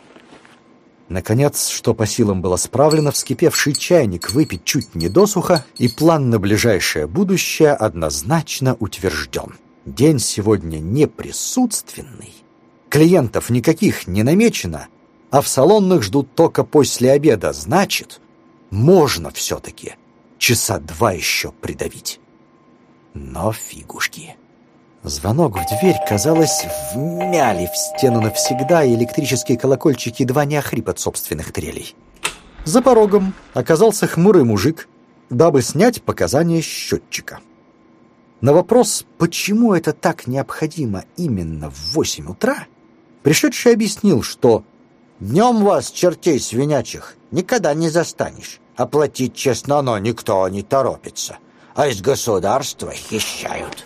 Наконец, что по силам было справлено, вскипевший чайник выпить чуть не досуха, и план на ближайшее будущее однозначно утвержден. День сегодня неприсутственный, клиентов никаких не намечено, а в салонных ждут только после обеда, значит, можно все-таки часа два еще придавить. Но фигушки. Звонок в дверь, казалось, вмяли в стену навсегда, и электрические колокольчики едва не охрип от собственных трелей. За порогом оказался хмурый мужик, дабы снять показания счетчика. На вопрос, почему это так необходимо именно в восемь утра, пришедший объяснил, что «Днем вас, чертей свинячих, никогда не застанешь. Оплатить честно но никто не торопится, а из государства хищают».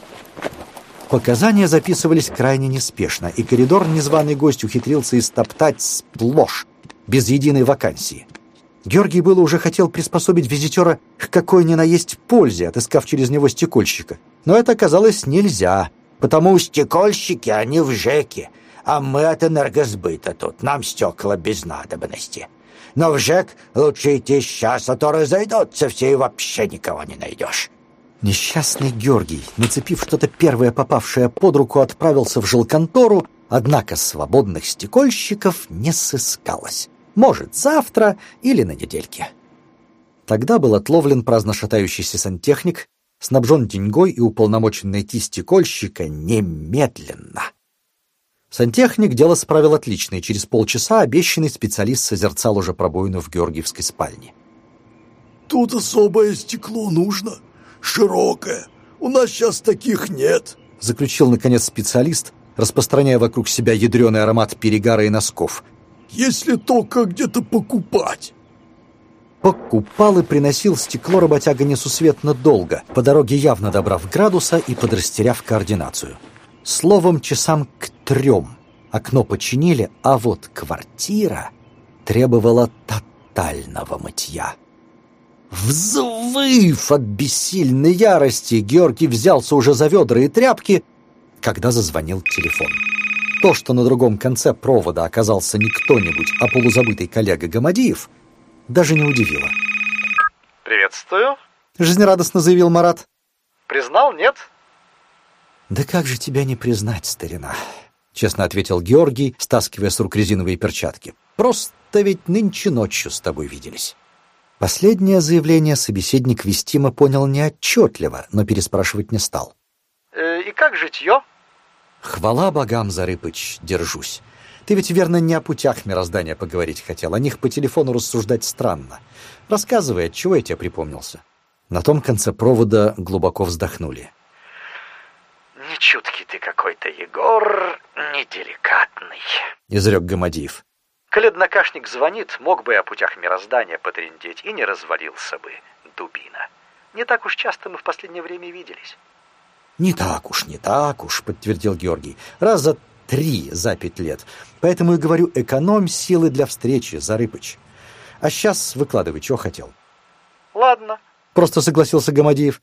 Показания записывались крайне неспешно, и коридор незваный гость ухитрился истоптать сплошь, без единой вакансии. Георгий было уже хотел приспособить визитера к какой ни на есть пользе, отыскав через него стекольщика. Но это оказалось нельзя, потому стекольщики, они в ЖЭКе, а мы от энергосбыта тут, нам стекла без надобности. Но в ЖЭК лучше идти сейчас, а то разойдутся все и вообще никого не найдешь. Несчастный Георгий, нацепив что-то первое попавшее под руку, отправился в жилконтору, однако свободных стекольщиков не сыскалось. Может, завтра или на недельке. Тогда был отловлен праздно шатающийся сантехник, снабжен деньгой и уполномочен найти стекольщика немедленно. Сантехник дело справил отлично, и через полчаса обещанный специалист созерцал уже пробоину в Георгиевской спальне. «Тут особое стекло нужно», широкая. У нас сейчас таких нет», — заключил, наконец, специалист, распространяя вокруг себя ядреный аромат перегара и носков. «Если только где-то покупать». Покупал и приносил стекло работяга несусветно долго, по дороге явно добрав градуса и подрастеряв координацию. Словом, часам к трем окно починили, а вот квартира требовала тотального мытья. Взвыв от бессильной ярости, Георгий взялся уже за ведра и тряпки, когда зазвонил телефон. То, что на другом конце провода оказался не кто-нибудь, а полузабытый коллега Гамадиев, даже не удивило. «Приветствую», — жизнерадостно заявил Марат. «Признал, нет?» «Да как же тебя не признать, старина?» — честно ответил Георгий, стаскивая с рук резиновые перчатки. «Просто ведь нынче ночью с тобой виделись». Последнее заявление собеседник Вестима понял неотчетливо, но переспрашивать не стал. Э, «И как житье?» «Хвала богам, Зарыпыч, держусь. Ты ведь, верно, не о путях мироздания поговорить хотел. О них по телефону рассуждать странно. Рассказывай, от чего я тебе припомнился?» На том конце провода глубоко вздохнули. «Нечуткий ты какой-то, Егор, неделикатный», — изрек Гамадиев. Коли однокашник звонит, мог бы и о путях мироздания потрендеть, и не развалился бы, дубина. Не так уж часто мы в последнее время виделись. «Не так уж, не так уж», — подтвердил Георгий. «Раза три за пять лет. Поэтому и говорю, экономь силы для встречи, Зарыпыч. А сейчас выкладывай, что хотел». «Ладно», — просто согласился Гамадеев.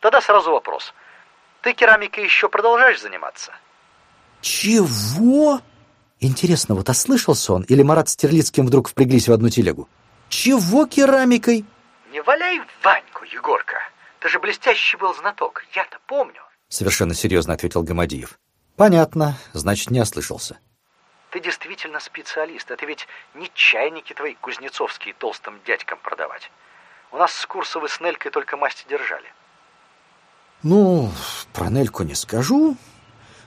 «Тогда сразу вопрос. Ты керамикой еще продолжаешь заниматься?» «Чего?» Интересно, вот ослышался он, или Марат с Терлицким вдруг впряглись в одну телегу? «Чего керамикой?» «Не валяй Ваньку, Егорка. Ты же блестящий был знаток, я-то помню». Совершенно серьезно ответил Гамадиев. «Понятно, значит, не ослышался». «Ты действительно специалист. Это ведь не чайники твои кузнецовские толстым дядькам продавать. У нас с Курсовой с Нелькой только масти держали». «Ну, про Нельку не скажу.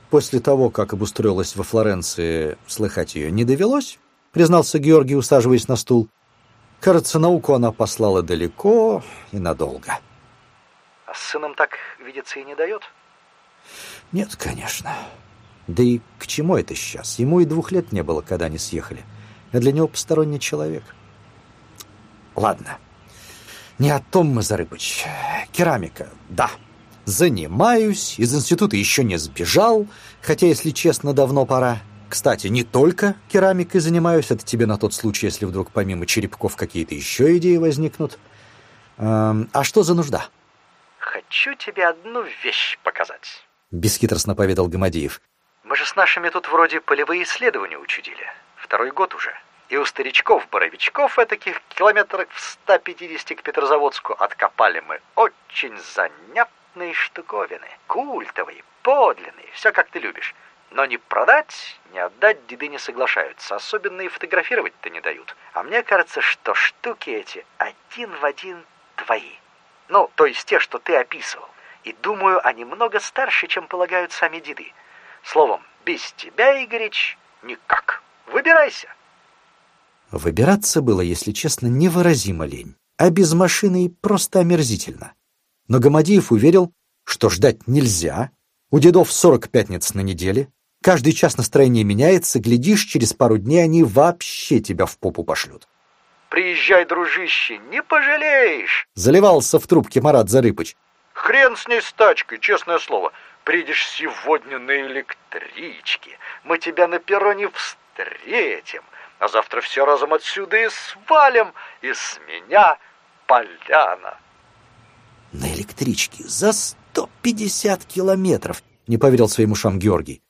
После того, как обустроилась во Флоренции, слыхать ее не довелось», признался Георгий, усаживаясь на стул. «Кажется, науку она послала далеко и надолго». «А с сыном так видеться и не дает?» «Нет, конечно. Да и к чему это сейчас? Ему и двух лет не было, когда они съехали. А для него посторонний человек». «Ладно, не о том мы, Зарыбыч. Керамика, да». Занимаюсь, из института еще не сбежал, хотя, если честно, давно пора. Кстати, не только керамикой занимаюсь, это тебе на тот случай, если вдруг помимо черепков какие-то еще идеи возникнут. Эм, а что за нужда? Хочу тебе одну вещь показать. Бесхитростно поведал Гамадиев. Мы же с нашими тут вроде полевые исследования учудили. Второй год уже. И у старичков-боровичков этаких километрах в 150 к Петрозаводску откопали мы очень занятно знатные штуковины, культовые, подлинные, все как ты любишь. Но ни продать, ни отдать деды не соглашаются, особенно и фотографировать-то не дают. А мне кажется, что штуки эти один в один твои. Ну, то есть те, что ты описывал. И думаю, они много старше, чем полагают сами деды. Словом, без тебя, Игорич, никак. Выбирайся. Выбираться было, если честно, невыразимо лень. А без машины просто омерзительно. Но Гамадиев уверил, что ждать нельзя, у дедов 40 пятниц на неделе, каждый час настроение меняется, глядишь, через пару дней они вообще тебя в попу пошлют. «Приезжай, дружище, не пожалеешь!» Заливался в трубке Марат Зарыпыч. «Хрен с ней с тачкой, честное слово. Приедешь сегодня на электричке, мы тебя на перроне встретим, а завтра все разом отсюда и свалим, и с меня поляна». На электричке за 150 километров, не поверил своим ушам Георгий.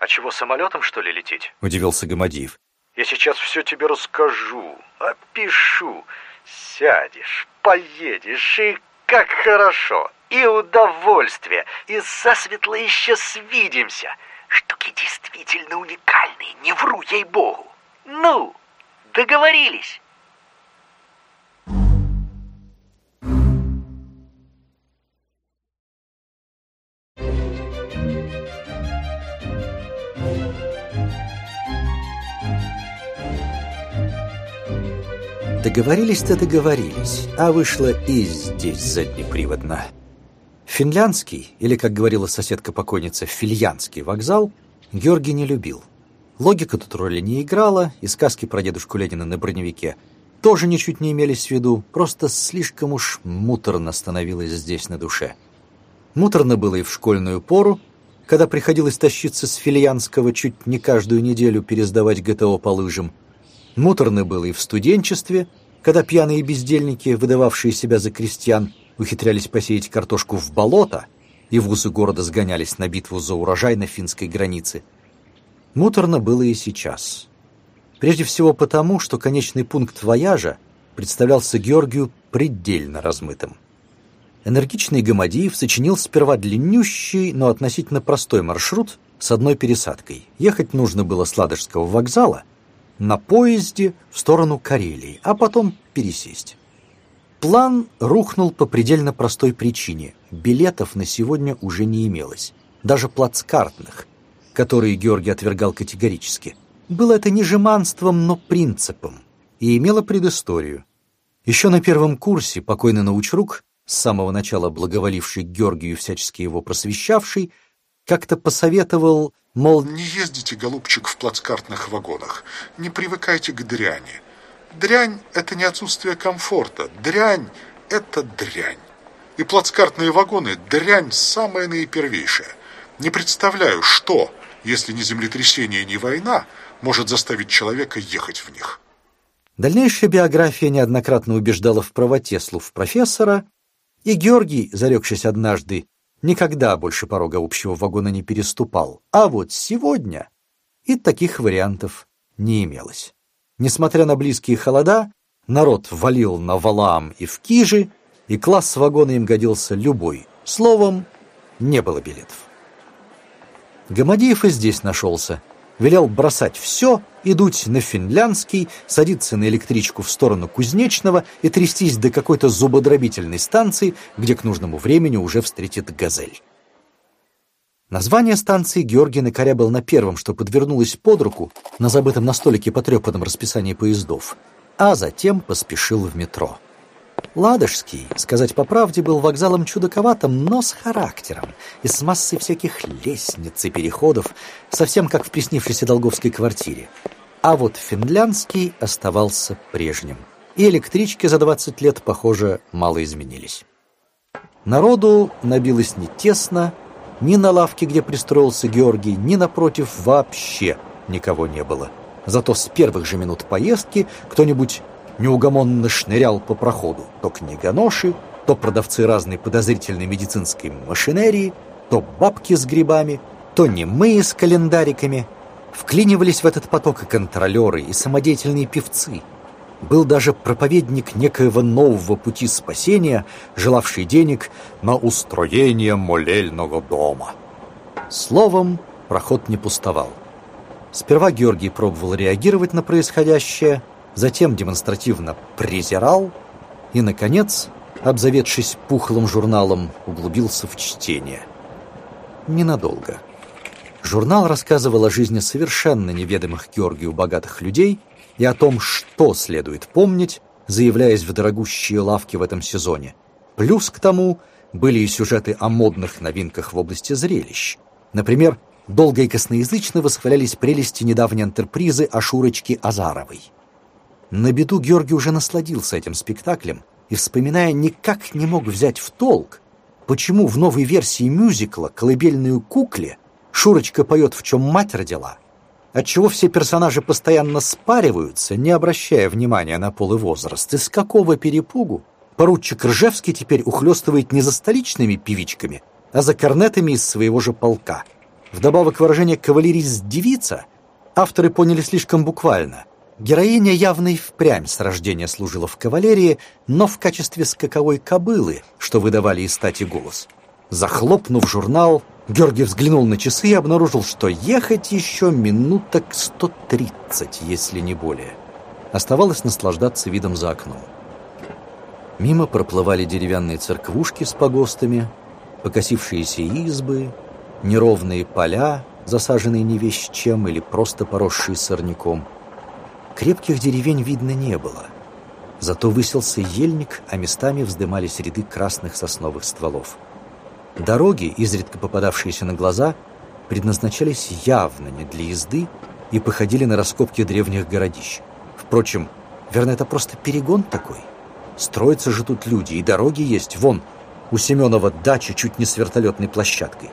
А чего, самолетом, что ли, лететь? Удивился Гамадиев. Я сейчас все тебе расскажу, опишу. Сядешь, поедешь, и как хорошо, и удовольствие, и засветло еще свидимся. Штуки действительно уникальные, не вру ей-богу. Ну, договорились. Договорились-то договорились, а вышло и здесь заднеприводно. Финляндский, или, как говорила соседка-покойница, фильянский вокзал Георгий не любил. Логика тут роли не играла, и сказки про дедушку Ленина на броневике тоже ничуть не имелись в виду, просто слишком уж муторно становилось здесь на душе. Муторно было и в школьную пору, когда приходилось тащиться с Фильянского чуть не каждую неделю пересдавать ГТО по лыжам, Муторно было и в студенчестве, когда пьяные бездельники, выдававшие себя за крестьян, ухитрялись посеять картошку в болото, и вузы города сгонялись на битву за урожай на финской границе. Муторно было и сейчас. Прежде всего потому, что конечный пункт вояжа представлялся Георгию предельно размытым. энергичный Гамадиев сочинил сперва длиннющий, но относительно простой маршрут с одной пересадкой. Ехать нужно было с Ладожского вокзала на поезде в сторону Карелии, а потом пересесть. План рухнул по предельно простой причине. Билетов на сегодня уже не имелось. Даже плацкартных, которые Георгий отвергал категорически. Было это не жеманством, но принципом. И имело предысторию. Еще на первом курсе покойный научрук, с самого начала благоволивший Георгию всячески его просвещавший, как-то посоветовал, мол... «Не ездите, голубчик, в плацкартных вагонах. Не привыкайте к дряни. Дрянь — это не отсутствие комфорта. Дрянь — это дрянь. И плацкартные вагоны — дрянь самая наипервейшая. Не представляю, что, если не землетрясение, не война, может заставить человека ехать в них. Дальнейшая биография неоднократно убеждала в правоте слов профессора, и Георгий, зарекшись однажды, никогда больше порога общего вагона не переступал. А вот сегодня и таких вариантов не имелось. Несмотря на близкие холода, народ валил на Валаам и в Кижи, и класс вагона им годился любой. Словом, не было билетов. Гамадеев и здесь нашелся. Велел бросать все и дуть на финляндский, садиться на электричку в сторону Кузнечного и трястись до какой-то зубодробительной станции, где к нужному времени уже встретит «Газель». Название станции Георгий накорябал на первом, что подвернулось под руку, на забытом на столике потрепанном расписании поездов, а затем поспешил в метро. Ладожский, сказать по правде, был вокзалом чудаковатым, но с характером и с массой всяких лестниц и переходов, совсем как в приснившейся долговской квартире. А вот финляндский оставался прежним. И электрички за 20 лет, похоже, мало изменились. Народу набилось не тесно, ни на лавке, где пристроился Георгий, ни напротив вообще никого не было. Зато с первых же минут поездки кто-нибудь неугомонно шнырял по проходу. То книгоноши, то продавцы разной подозрительной медицинской машинерии, то бабки с грибами, то немые с календариками. Вклинивались в этот поток и контролеры, и самодеятельные певцы – был даже проповедник некоего нового пути спасения, желавший денег на устроение молельного дома. Словом, проход не пустовал. Сперва Георгий пробовал реагировать на происходящее, затем демонстративно презирал и, наконец, обзаведшись пухлым журналом, углубился в чтение. Ненадолго. Журнал рассказывал о жизни совершенно неведомых Георгию богатых людей – и о том, что следует помнить, заявляясь в дорогущие лавки в этом сезоне. Плюс к тому были и сюжеты о модных новинках в области зрелищ. Например, долго и косноязычно восхвалялись прелести недавней антрепризы о Шурочке Азаровой. На беду Георгий уже насладился этим спектаклем и, вспоминая, никак не мог взять в толк, почему в новой версии мюзикла «Колыбельную кукле» Шурочка поет, в чем мать родила – отчего все персонажи постоянно спариваются, не обращая внимания на пол и возраст, из какого перепугу поручик Ржевский теперь ухлёстывает не за столичными певичками, а за корнетами из своего же полка. Вдобавок выражение «кавалерист-девица» авторы поняли слишком буквально. Героиня явно и впрямь с рождения служила в кавалерии, но в качестве скаковой кобылы, что выдавали и стати голос. Захлопнув журнал, Георгий взглянул на часы и обнаружил, что ехать еще минуток 130, если не более. Оставалось наслаждаться видом за окном. Мимо проплывали деревянные церквушки с погостами, покосившиеся избы, неровные поля, засаженные не весь чем или просто поросшие сорняком. Крепких деревень видно не было. Зато высился ельник, а местами вздымались ряды красных сосновых стволов. Дороги, изредка попадавшиеся на глаза, предназначались явно не для езды и походили на раскопки древних городищ. Впрочем, верно, это просто перегон такой. Строятся же тут люди, и дороги есть. Вон, у Семенова дача чуть не с вертолетной площадкой.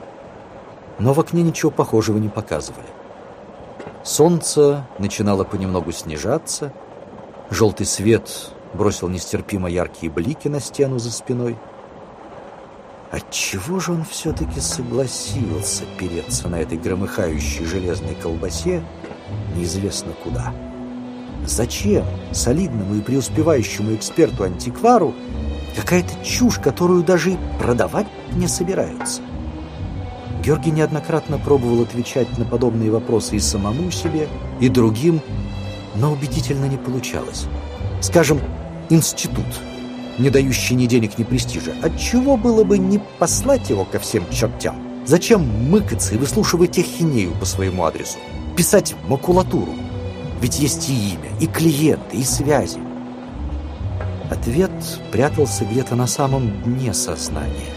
Но в окне ничего похожего не показывали. Солнце начинало понемногу снижаться, желтый свет бросил нестерпимо яркие блики на стену за спиной — Отчего же он все-таки согласился переться на этой громыхающей железной колбасе неизвестно куда? Зачем солидному и преуспевающему эксперту-антиквару Какая-то чушь, которую даже и продавать не собираются. Георгий неоднократно пробовал отвечать на подобные вопросы и самому себе, и другим, но убедительно не получалось. Скажем, институт, не дающий ни денег, ни престижа. Отчего было бы не послать его ко всем чертям? Зачем мыкаться и выслушивать ахинею по своему адресу? Писать макулатуру? Ведь есть и имя, и клиенты, и связи. Ответ прятался где-то на самом дне сознания.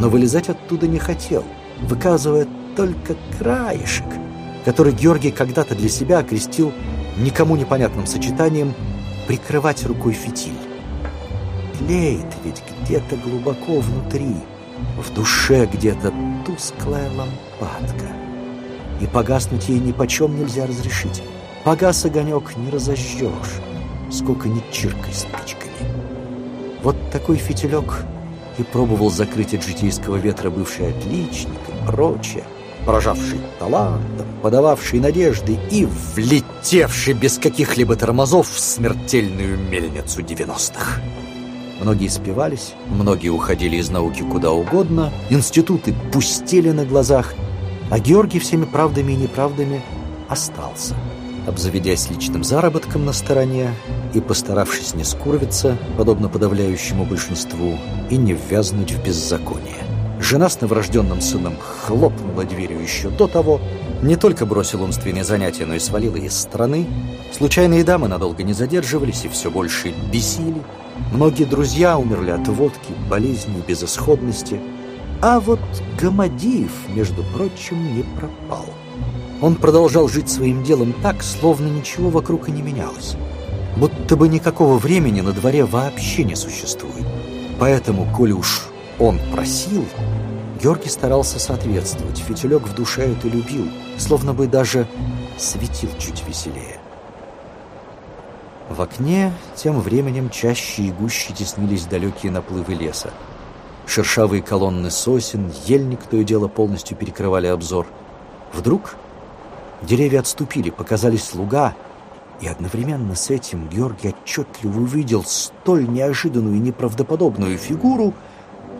Но вылезать оттуда не хотел, выказывая только краешек, который Георгий когда-то для себя окрестил никому непонятным сочетанием «прикрывать рукой фитиль». Тлеет ведь где-то глубоко внутри, в душе где-то тусклая лампадка. И погаснуть ей ни почем нельзя разрешить. Погас огонек не разожжешь, сколько ни чиркой спичками. Вот такой фитилек и пробовал закрыть от житейского ветра бывший отличник и прочее, поражавший талантом, подававший надежды и влетевший без каких-либо тормозов в смертельную мельницу девяностых. Многие спивались, многие уходили из науки куда угодно, институты пустели на глазах, а Георгий всеми правдами и неправдами остался – обзаведясь личным заработком на стороне и постаравшись не скурвиться, подобно подавляющему большинству, и не ввязнуть в беззаконие. Жена с новорожденным сыном хлопнула дверью еще до того, не только бросил умственные занятия, но и свалила из страны. Случайные дамы надолго не задерживались и все больше бесили. Многие друзья умерли от водки, болезни, безысходности. А вот Гамадиев, между прочим, не пропал. Он продолжал жить своим делом так, словно ничего вокруг и не менялось. Будто бы никакого времени на дворе вообще не существует. Поэтому, коли уж он просил, Георгий старался соответствовать. Фитилек в душе это любил, словно бы даже светил чуть веселее. В окне тем временем чаще и гуще теснились далекие наплывы леса. Шершавые колонны сосен, ельник то и дело полностью перекрывали обзор. Вдруг Деревья отступили, показались луга, и одновременно с этим Георгий отчетливо увидел столь неожиданную и неправдоподобную фигуру,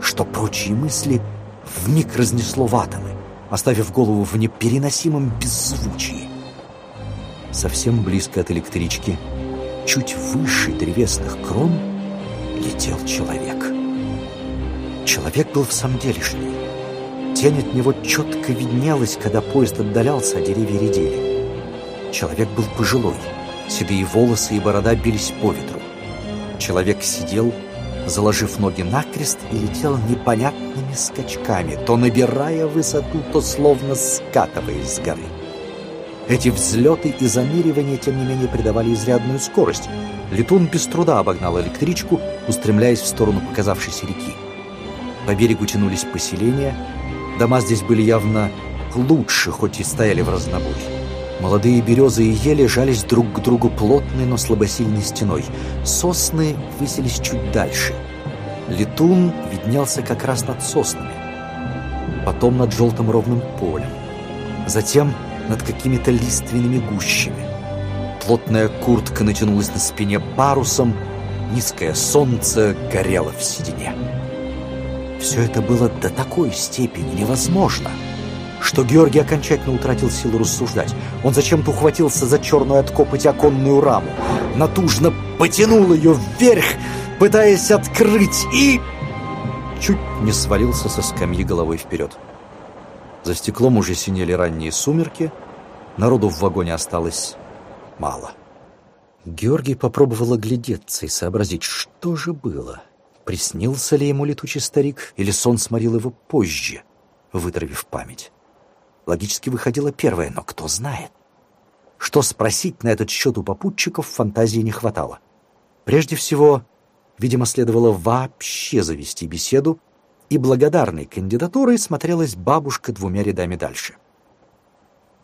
что прочие мысли вмиг разнесло в атомы, оставив голову в непереносимом беззвучии. Совсем близко от электрички, чуть выше древесных крон, летел человек. Человек был в самом делешний. Тень от него четко виднелась, когда поезд отдалялся, а деревья редели. Человек был пожилой, седые волосы и борода бились по ветру. Человек сидел, заложив ноги накрест, и летел непонятными скачками, то набирая высоту, то словно скатываясь с горы. Эти взлеты и замеривания, тем не менее, придавали изрядную скорость. Летун без труда обогнал электричку, устремляясь в сторону показавшейся реки. По берегу тянулись поселения, Дома здесь были явно лучше, хоть и стояли в разнобой. Молодые березы и ели жались друг к другу плотной, но слабосильной стеной. Сосны высились чуть дальше. Летун виднелся как раз над соснами. Потом над желтым ровным полем. Затем над какими-то лиственными гущами. Плотная куртка натянулась на спине парусом, низкое солнце горело в седине. Все это было до такой степени невозможно, что Георгий окончательно утратил силу рассуждать. Он зачем-то ухватился за черную от оконную раму, натужно потянул ее вверх, пытаясь открыть, и... чуть не свалился со скамьи головой вперед. За стеклом уже синели ранние сумерки, народу в вагоне осталось мало. Георгий попробовал оглядеться и сообразить, что же было — Приснился ли ему летучий старик, или сон сморил его позже, вытравив память? Логически выходило первое, но кто знает. Что спросить на этот счет у попутчиков фантазии не хватало. Прежде всего, видимо, следовало вообще завести беседу, и благодарной кандидатурой смотрелась бабушка двумя рядами дальше.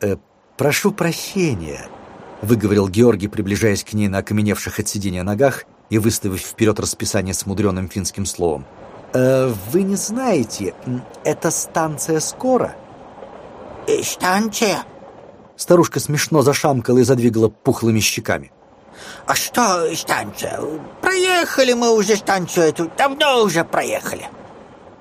«Э, «Прошу прощения», — выговорил Георгий, приближаясь к ней на окаменевших от сидения ногах и выставив вперед расписание с мудреным финским словом. «Э, «Вы не знаете, это станция скоро?» «Станция?» Старушка смешно зашамкала и задвигала пухлыми щеками. А что станция? Проехали мы уже станцию эту, давно уже проехали.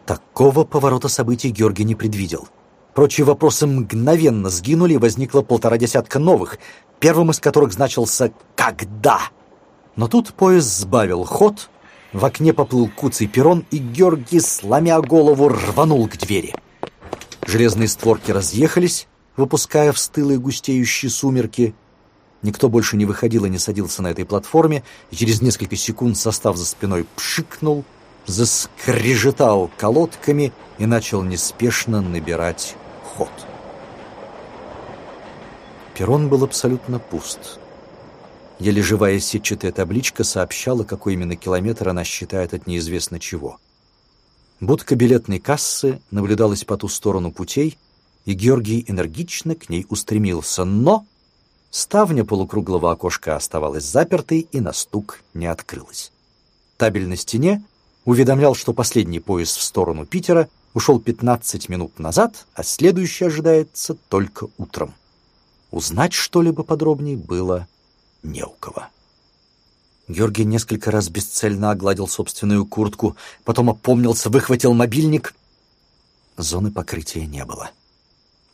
Такого поворота событий Георгий не предвидел. Прочие вопросы мгновенно сгинули, и возникло полтора десятка новых, первым из которых значился «Когда?». Но тут поезд сбавил ход, в окне поплыл куцый перрон, и Георгий, сломя голову, рванул к двери. Железные створки разъехались, выпуская в стылые густеющие сумерки. Никто больше не выходил и не садился на этой платформе, и через несколько секунд состав за спиной пшикнул, заскрежетал колодками и начал неспешно набирать ход. Перрон был абсолютно пуст. Еле живая сетчатая табличка сообщала, какой именно километр она считает от неизвестно чего. Будка билетной кассы наблюдалась по ту сторону путей, и Георгий энергично к ней устремился, но ставня полукруглого окошка оставалась запертой и на стук не открылась. Табель на стене уведомлял, что последний поезд в сторону Питера ушел 15 минут назад, а следующий ожидается только утром. Узнать что-либо подробнее было не у кого. Георгий несколько раз бесцельно огладил собственную куртку, потом опомнился, выхватил мобильник. Зоны покрытия не было.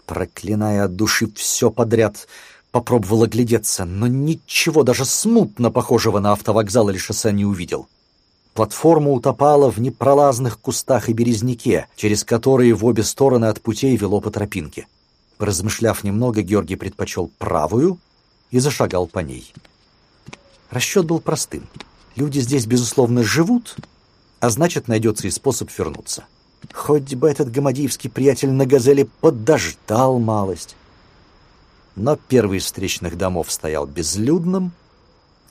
Проклиная от души все подряд, попробовал оглядеться, но ничего даже смутно похожего на автовокзал или шоссе не увидел. Платформа утопала в непролазных кустах и березняке, через которые в обе стороны от путей вело по тропинке. Размышляв немного, Георгий предпочел правую и зашагал по ней. Расчет был простым. Люди здесь, безусловно, живут, а значит, найдется и способ вернуться. Хоть бы этот гамадиевский приятель на «Газели» подождал малость. Но первый из встречных домов стоял безлюдным,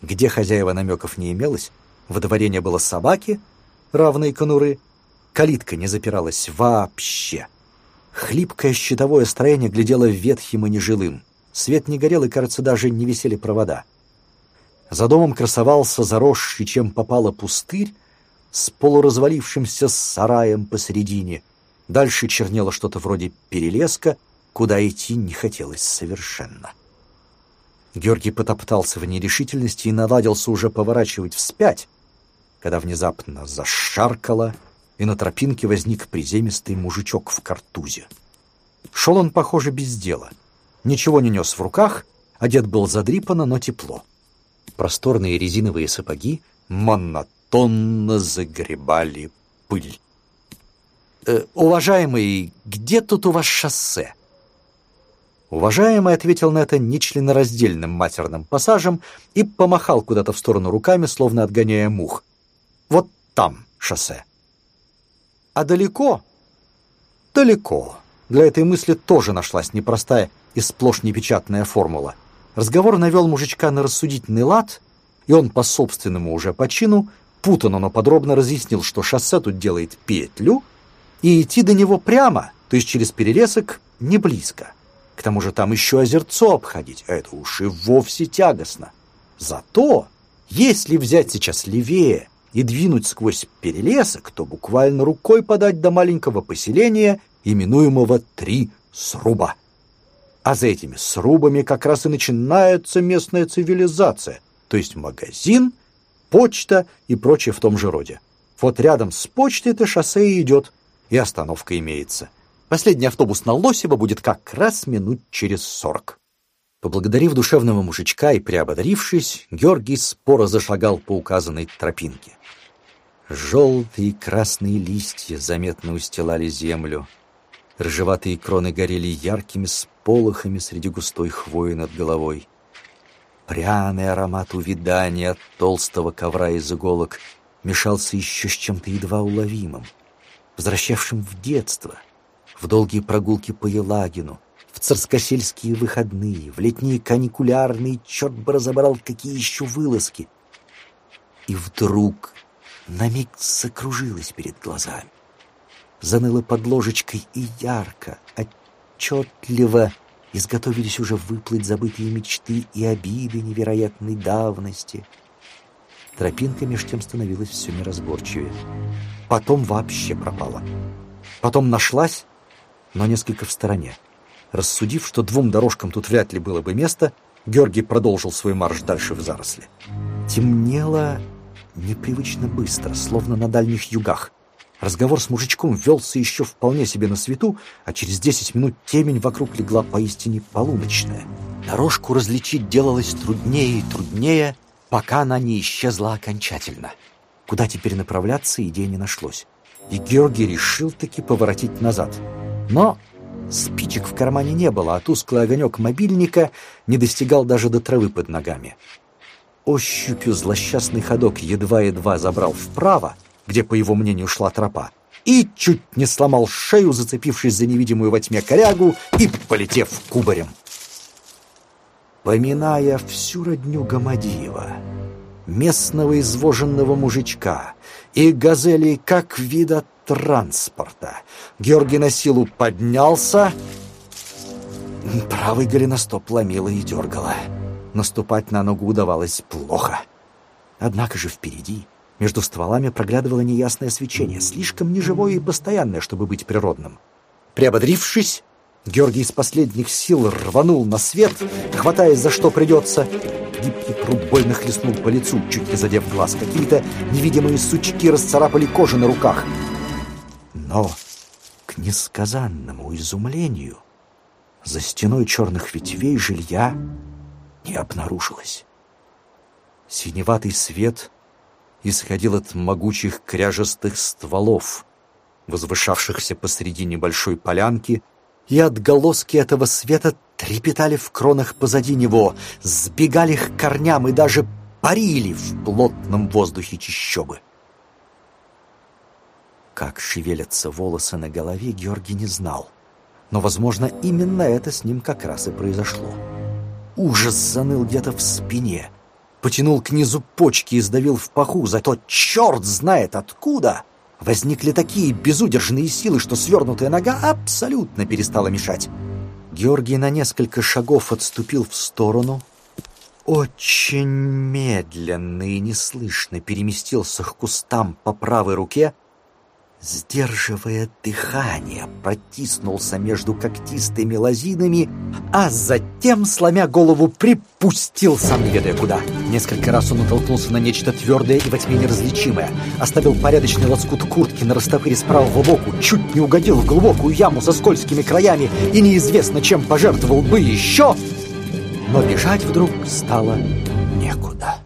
где хозяева намеков не имелось, во дворе не было собаки, равной конуры, калитка не запиралась вообще. Хлипкое щитовое строение глядело ветхим и нежилым. Свет не горел, и, кажется, даже не висели провода. За домом красовался заросший, чем попало пустырь, с полуразвалившимся сараем посередине. Дальше чернело что-то вроде перелеска, куда идти не хотелось совершенно. Георгий потоптался в нерешительности и наладился уже поворачивать вспять, когда внезапно зашаркало, и на тропинке возник приземистый мужичок в картузе. Шел он, похоже, без дела. Ничего не нес в руках, одет был задрипано, но тепло. Просторные резиновые сапоги монотонно загребали пыль. «Э, «Уважаемый, где тут у вас шоссе?» Уважаемый ответил на это нечленораздельным матерным пассажем и помахал куда-то в сторону руками, словно отгоняя мух. «Вот там шоссе». «А далеко?» «Далеко». Для этой мысли тоже нашлась непростая и сплошь непечатная формула — Разговор навел мужичка на рассудительный лад, и он по собственному уже почину путано, но подробно разъяснил, что шоссе тут делает петлю, и идти до него прямо, то есть через перелесок, не близко. К тому же там еще озерцо обходить, а это уж и вовсе тягостно. Зато, если взять сейчас левее и двинуть сквозь перелесок, то буквально рукой подать до маленького поселения, именуемого Три Сруба. А за этими срубами как раз и начинается местная цивилизация, то есть магазин, почта и прочее в том же роде. Вот рядом с почтой это шоссе и идет, и остановка имеется. Последний автобус на Лосево будет как раз минут через сорок. Поблагодарив душевного мужичка и приободрившись, Георгий споро зашагал по указанной тропинке. Желтые и красные листья заметно устилали землю. Рыжеватые кроны горели яркими сполохами среди густой хвои над головой. Пряный аромат увядания от толстого ковра из иголок мешался еще с чем-то едва уловимым, возвращавшим в детство, в долгие прогулки по Елагину, в царскосельские выходные, в летние каникулярные, черт бы разобрал, какие еще вылазки. И вдруг на миг закружилась перед глазами заныло под ложечкой и ярко, отчетливо изготовились уже выплыть забытые мечты и обиды невероятной давности. Тропинка меж тем становилась все неразборчивее. Потом вообще пропала. Потом нашлась, но несколько в стороне. Рассудив, что двум дорожкам тут вряд ли было бы место, Георгий продолжил свой марш дальше в заросли. Темнело непривычно быстро, словно на дальних югах. Разговор с мужичком велся еще вполне себе на свету, а через десять минут темень вокруг легла поистине полуночная. Дорожку различить делалось труднее и труднее, пока она не исчезла окончательно. Куда теперь направляться, идеи не нашлось. И Георгий решил таки поворотить назад. Но спичек в кармане не было, а тусклый огонек мобильника не достигал даже до травы под ногами. Ощупью злосчастный ходок едва-едва забрал вправо, где, по его мнению, шла тропа, и чуть не сломал шею, зацепившись за невидимую во тьме корягу и полетев кубарем. Поминая всю родню Гамадиева, местного извоженного мужичка и газели как вида транспорта. Георгий на силу поднялся. Правый голеностоп ломило и дергало. Наступать на ногу удавалось плохо. Однако же впереди, между стволами, проглядывало неясное свечение, слишком неживое и постоянное, чтобы быть природным. Приободрившись, Георгий из последних сил рванул на свет, хватаясь за что придется. Гибкий пруд больно хлестнул по лицу, чуть не задев глаз. Какие-то невидимые сучки расцарапали кожу на руках. Но, к несказанному изумлению, за стеной черных ветвей жилья не обнаружилось. Синеватый свет исходил от могучих кряжестых стволов, возвышавшихся посреди небольшой полянки, и отголоски этого света трепетали в кронах позади него, сбегали к корням и даже парили в плотном воздухе чищобы. Как шевелятся волосы на голове, Георгий не знал. Но, возможно, именно это с ним как раз и произошло. Ужас заныл где-то в спине. Потянул к низу почки и сдавил в паху, зато черт знает откуда — Возникли такие безудержные силы, что свернутая нога абсолютно перестала мешать. Георгий на несколько шагов отступил в сторону, очень медленно и неслышно переместился к кустам по правой руке, сдерживая дыхание, протиснулся между когтистыми лозинами, а затем, сломя голову, припустил, сам не ведая куда. Несколько раз он натолкнулся на нечто твердое и во тьме неразличимое, оставил порядочный лоскут куртки на растопыре с правого боку, чуть не угодил в глубокую яму со скользкими краями и неизвестно, чем пожертвовал бы еще, но бежать вдруг стало некуда.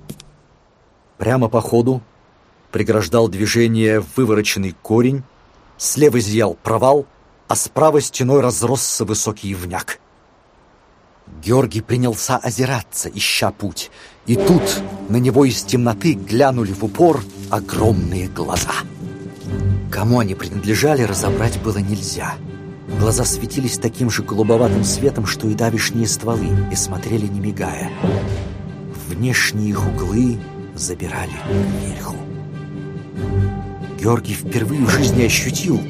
Прямо по ходу преграждал движение вывороченный корень, слева зиял провал, а справа стеной разросся высокий явняк. Георгий принялся озираться, ища путь, и тут на него из темноты глянули в упор огромные глаза. Кому они принадлежали, разобрать было нельзя. Глаза светились таким же голубоватым светом, что и давишние стволы, и смотрели не мигая. Внешние их углы забирали кверху. Георгий впервые в жизни ощутил,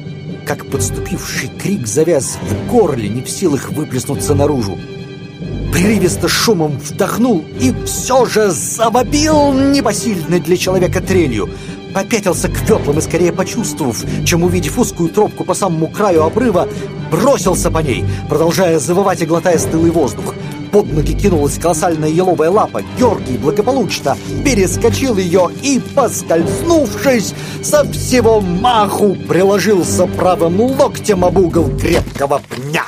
как подступивший крик завяз в горле, не в силах выплеснуться наружу. Прерывисто шумом вдохнул и все же завопил непосильной для человека трелью. Попятился к ветлам и скорее почувствовав, чем увидев узкую тропку по самому краю обрыва, бросился по ней, продолжая завывать и глотая стылый воздух. Под ноги кинулась колоссальная еловая лапа. Георгий благополучно перескочил ее и, поскользнувшись, со всего маху приложился правым локтем об угол крепкого пня.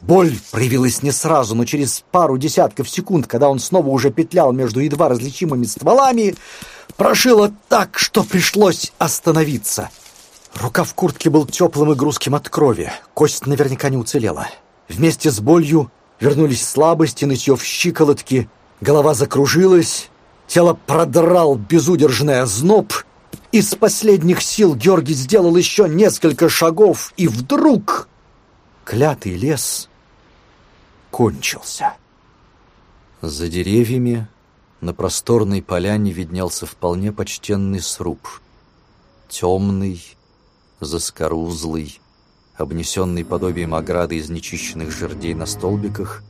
Боль проявилась не сразу, но через пару десятков секунд, когда он снова уже петлял между едва различимыми стволами, прошило так, что пришлось остановиться. Рука в куртке был теплым и грузким от крови. Кость наверняка не уцелела. Вместе с болью Вернулись слабости, нытье в щиколотке, голова закружилась, тело продрал безудержный озноб. Из последних сил Георгий сделал еще несколько шагов, и вдруг клятый лес кончился. За деревьями на просторной поляне виднелся вполне почтенный сруб. Темный, заскорузлый, обнесенный подобием ограды из нечищенных жердей на столбиках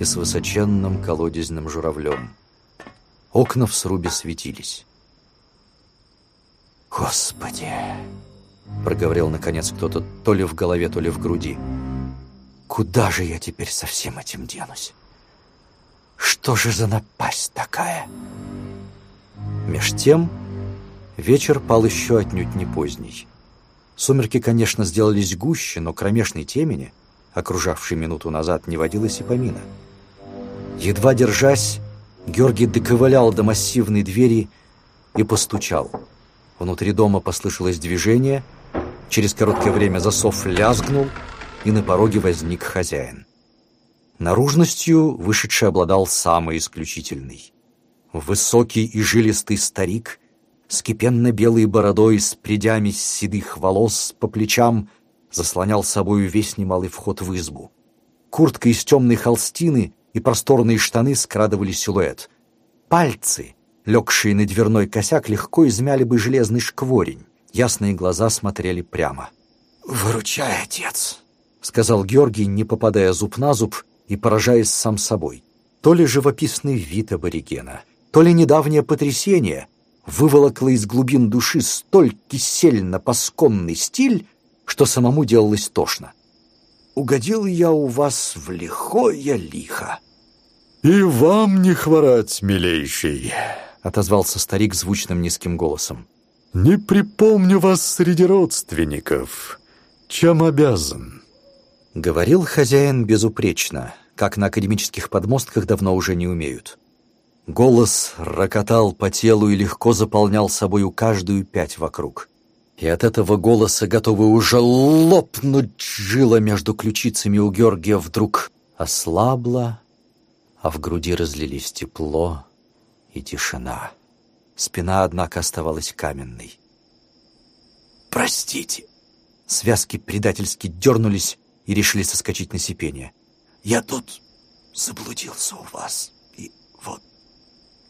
и с высоченным колодезным журавлем. Окна в срубе светились. «Господи!» — проговорил наконец кто-то то ли в голове, то ли в груди. «Куда же я теперь со всем этим денусь?» Что же за напасть такая? Меж тем вечер пал еще отнюдь не поздний. Сумерки, конечно, сделались гуще, но кромешной темени, окружавшей минуту назад, не водилось и помина. Едва держась, Георгий доковылял до массивной двери и постучал. Внутри дома послышалось движение, через короткое время засов лязгнул, и на пороге возник хозяин. Наружностью вышедший обладал самый исключительный. Высокий и жилистый старик с кипенно-белой бородой, с придями седых волос по плечам, заслонял собою весь немалый вход в избу. Куртка из темной холстины и просторные штаны скрадывали силуэт. Пальцы, легшие на дверной косяк, легко измяли бы железный шкворень. Ясные глаза смотрели прямо. «Выручай, отец!» — сказал Георгий, не попадая зуб на зуб и поражаясь сам собой. То ли живописный вид аборигена, то ли недавнее потрясение выволокло из глубин души столь кисельно-пасконный стиль, что самому делалось тошно. «Угодил я у вас в лихое лихо». «И вам не хворать, милейший», — отозвался старик звучным низким голосом. «Не припомню вас среди родственников. Чем обязан?» Говорил хозяин безупречно, как на академических подмостках давно уже не умеют. Голос рокотал по телу и легко заполнял собою каждую пять вокруг. И от этого голоса, готовый уже лопнуть жила между ключицами у Георгия, вдруг ослабла, а в груди разлились тепло и тишина. Спина, однако, оставалась каменной. «Простите!» Связки предательски дернулись, и решили соскочить на сипение. «Я тут заблудился у вас,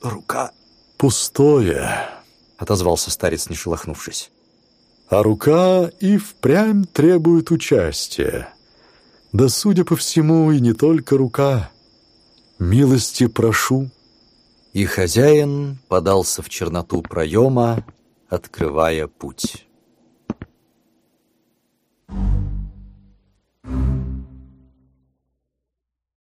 рука...» «Пустое», — отозвался старец, не шелохнувшись. «А рука и впрямь требует участия. Да, судя по всему, и не только рука. Милости прошу». И хозяин подался в черноту проема, открывая путь.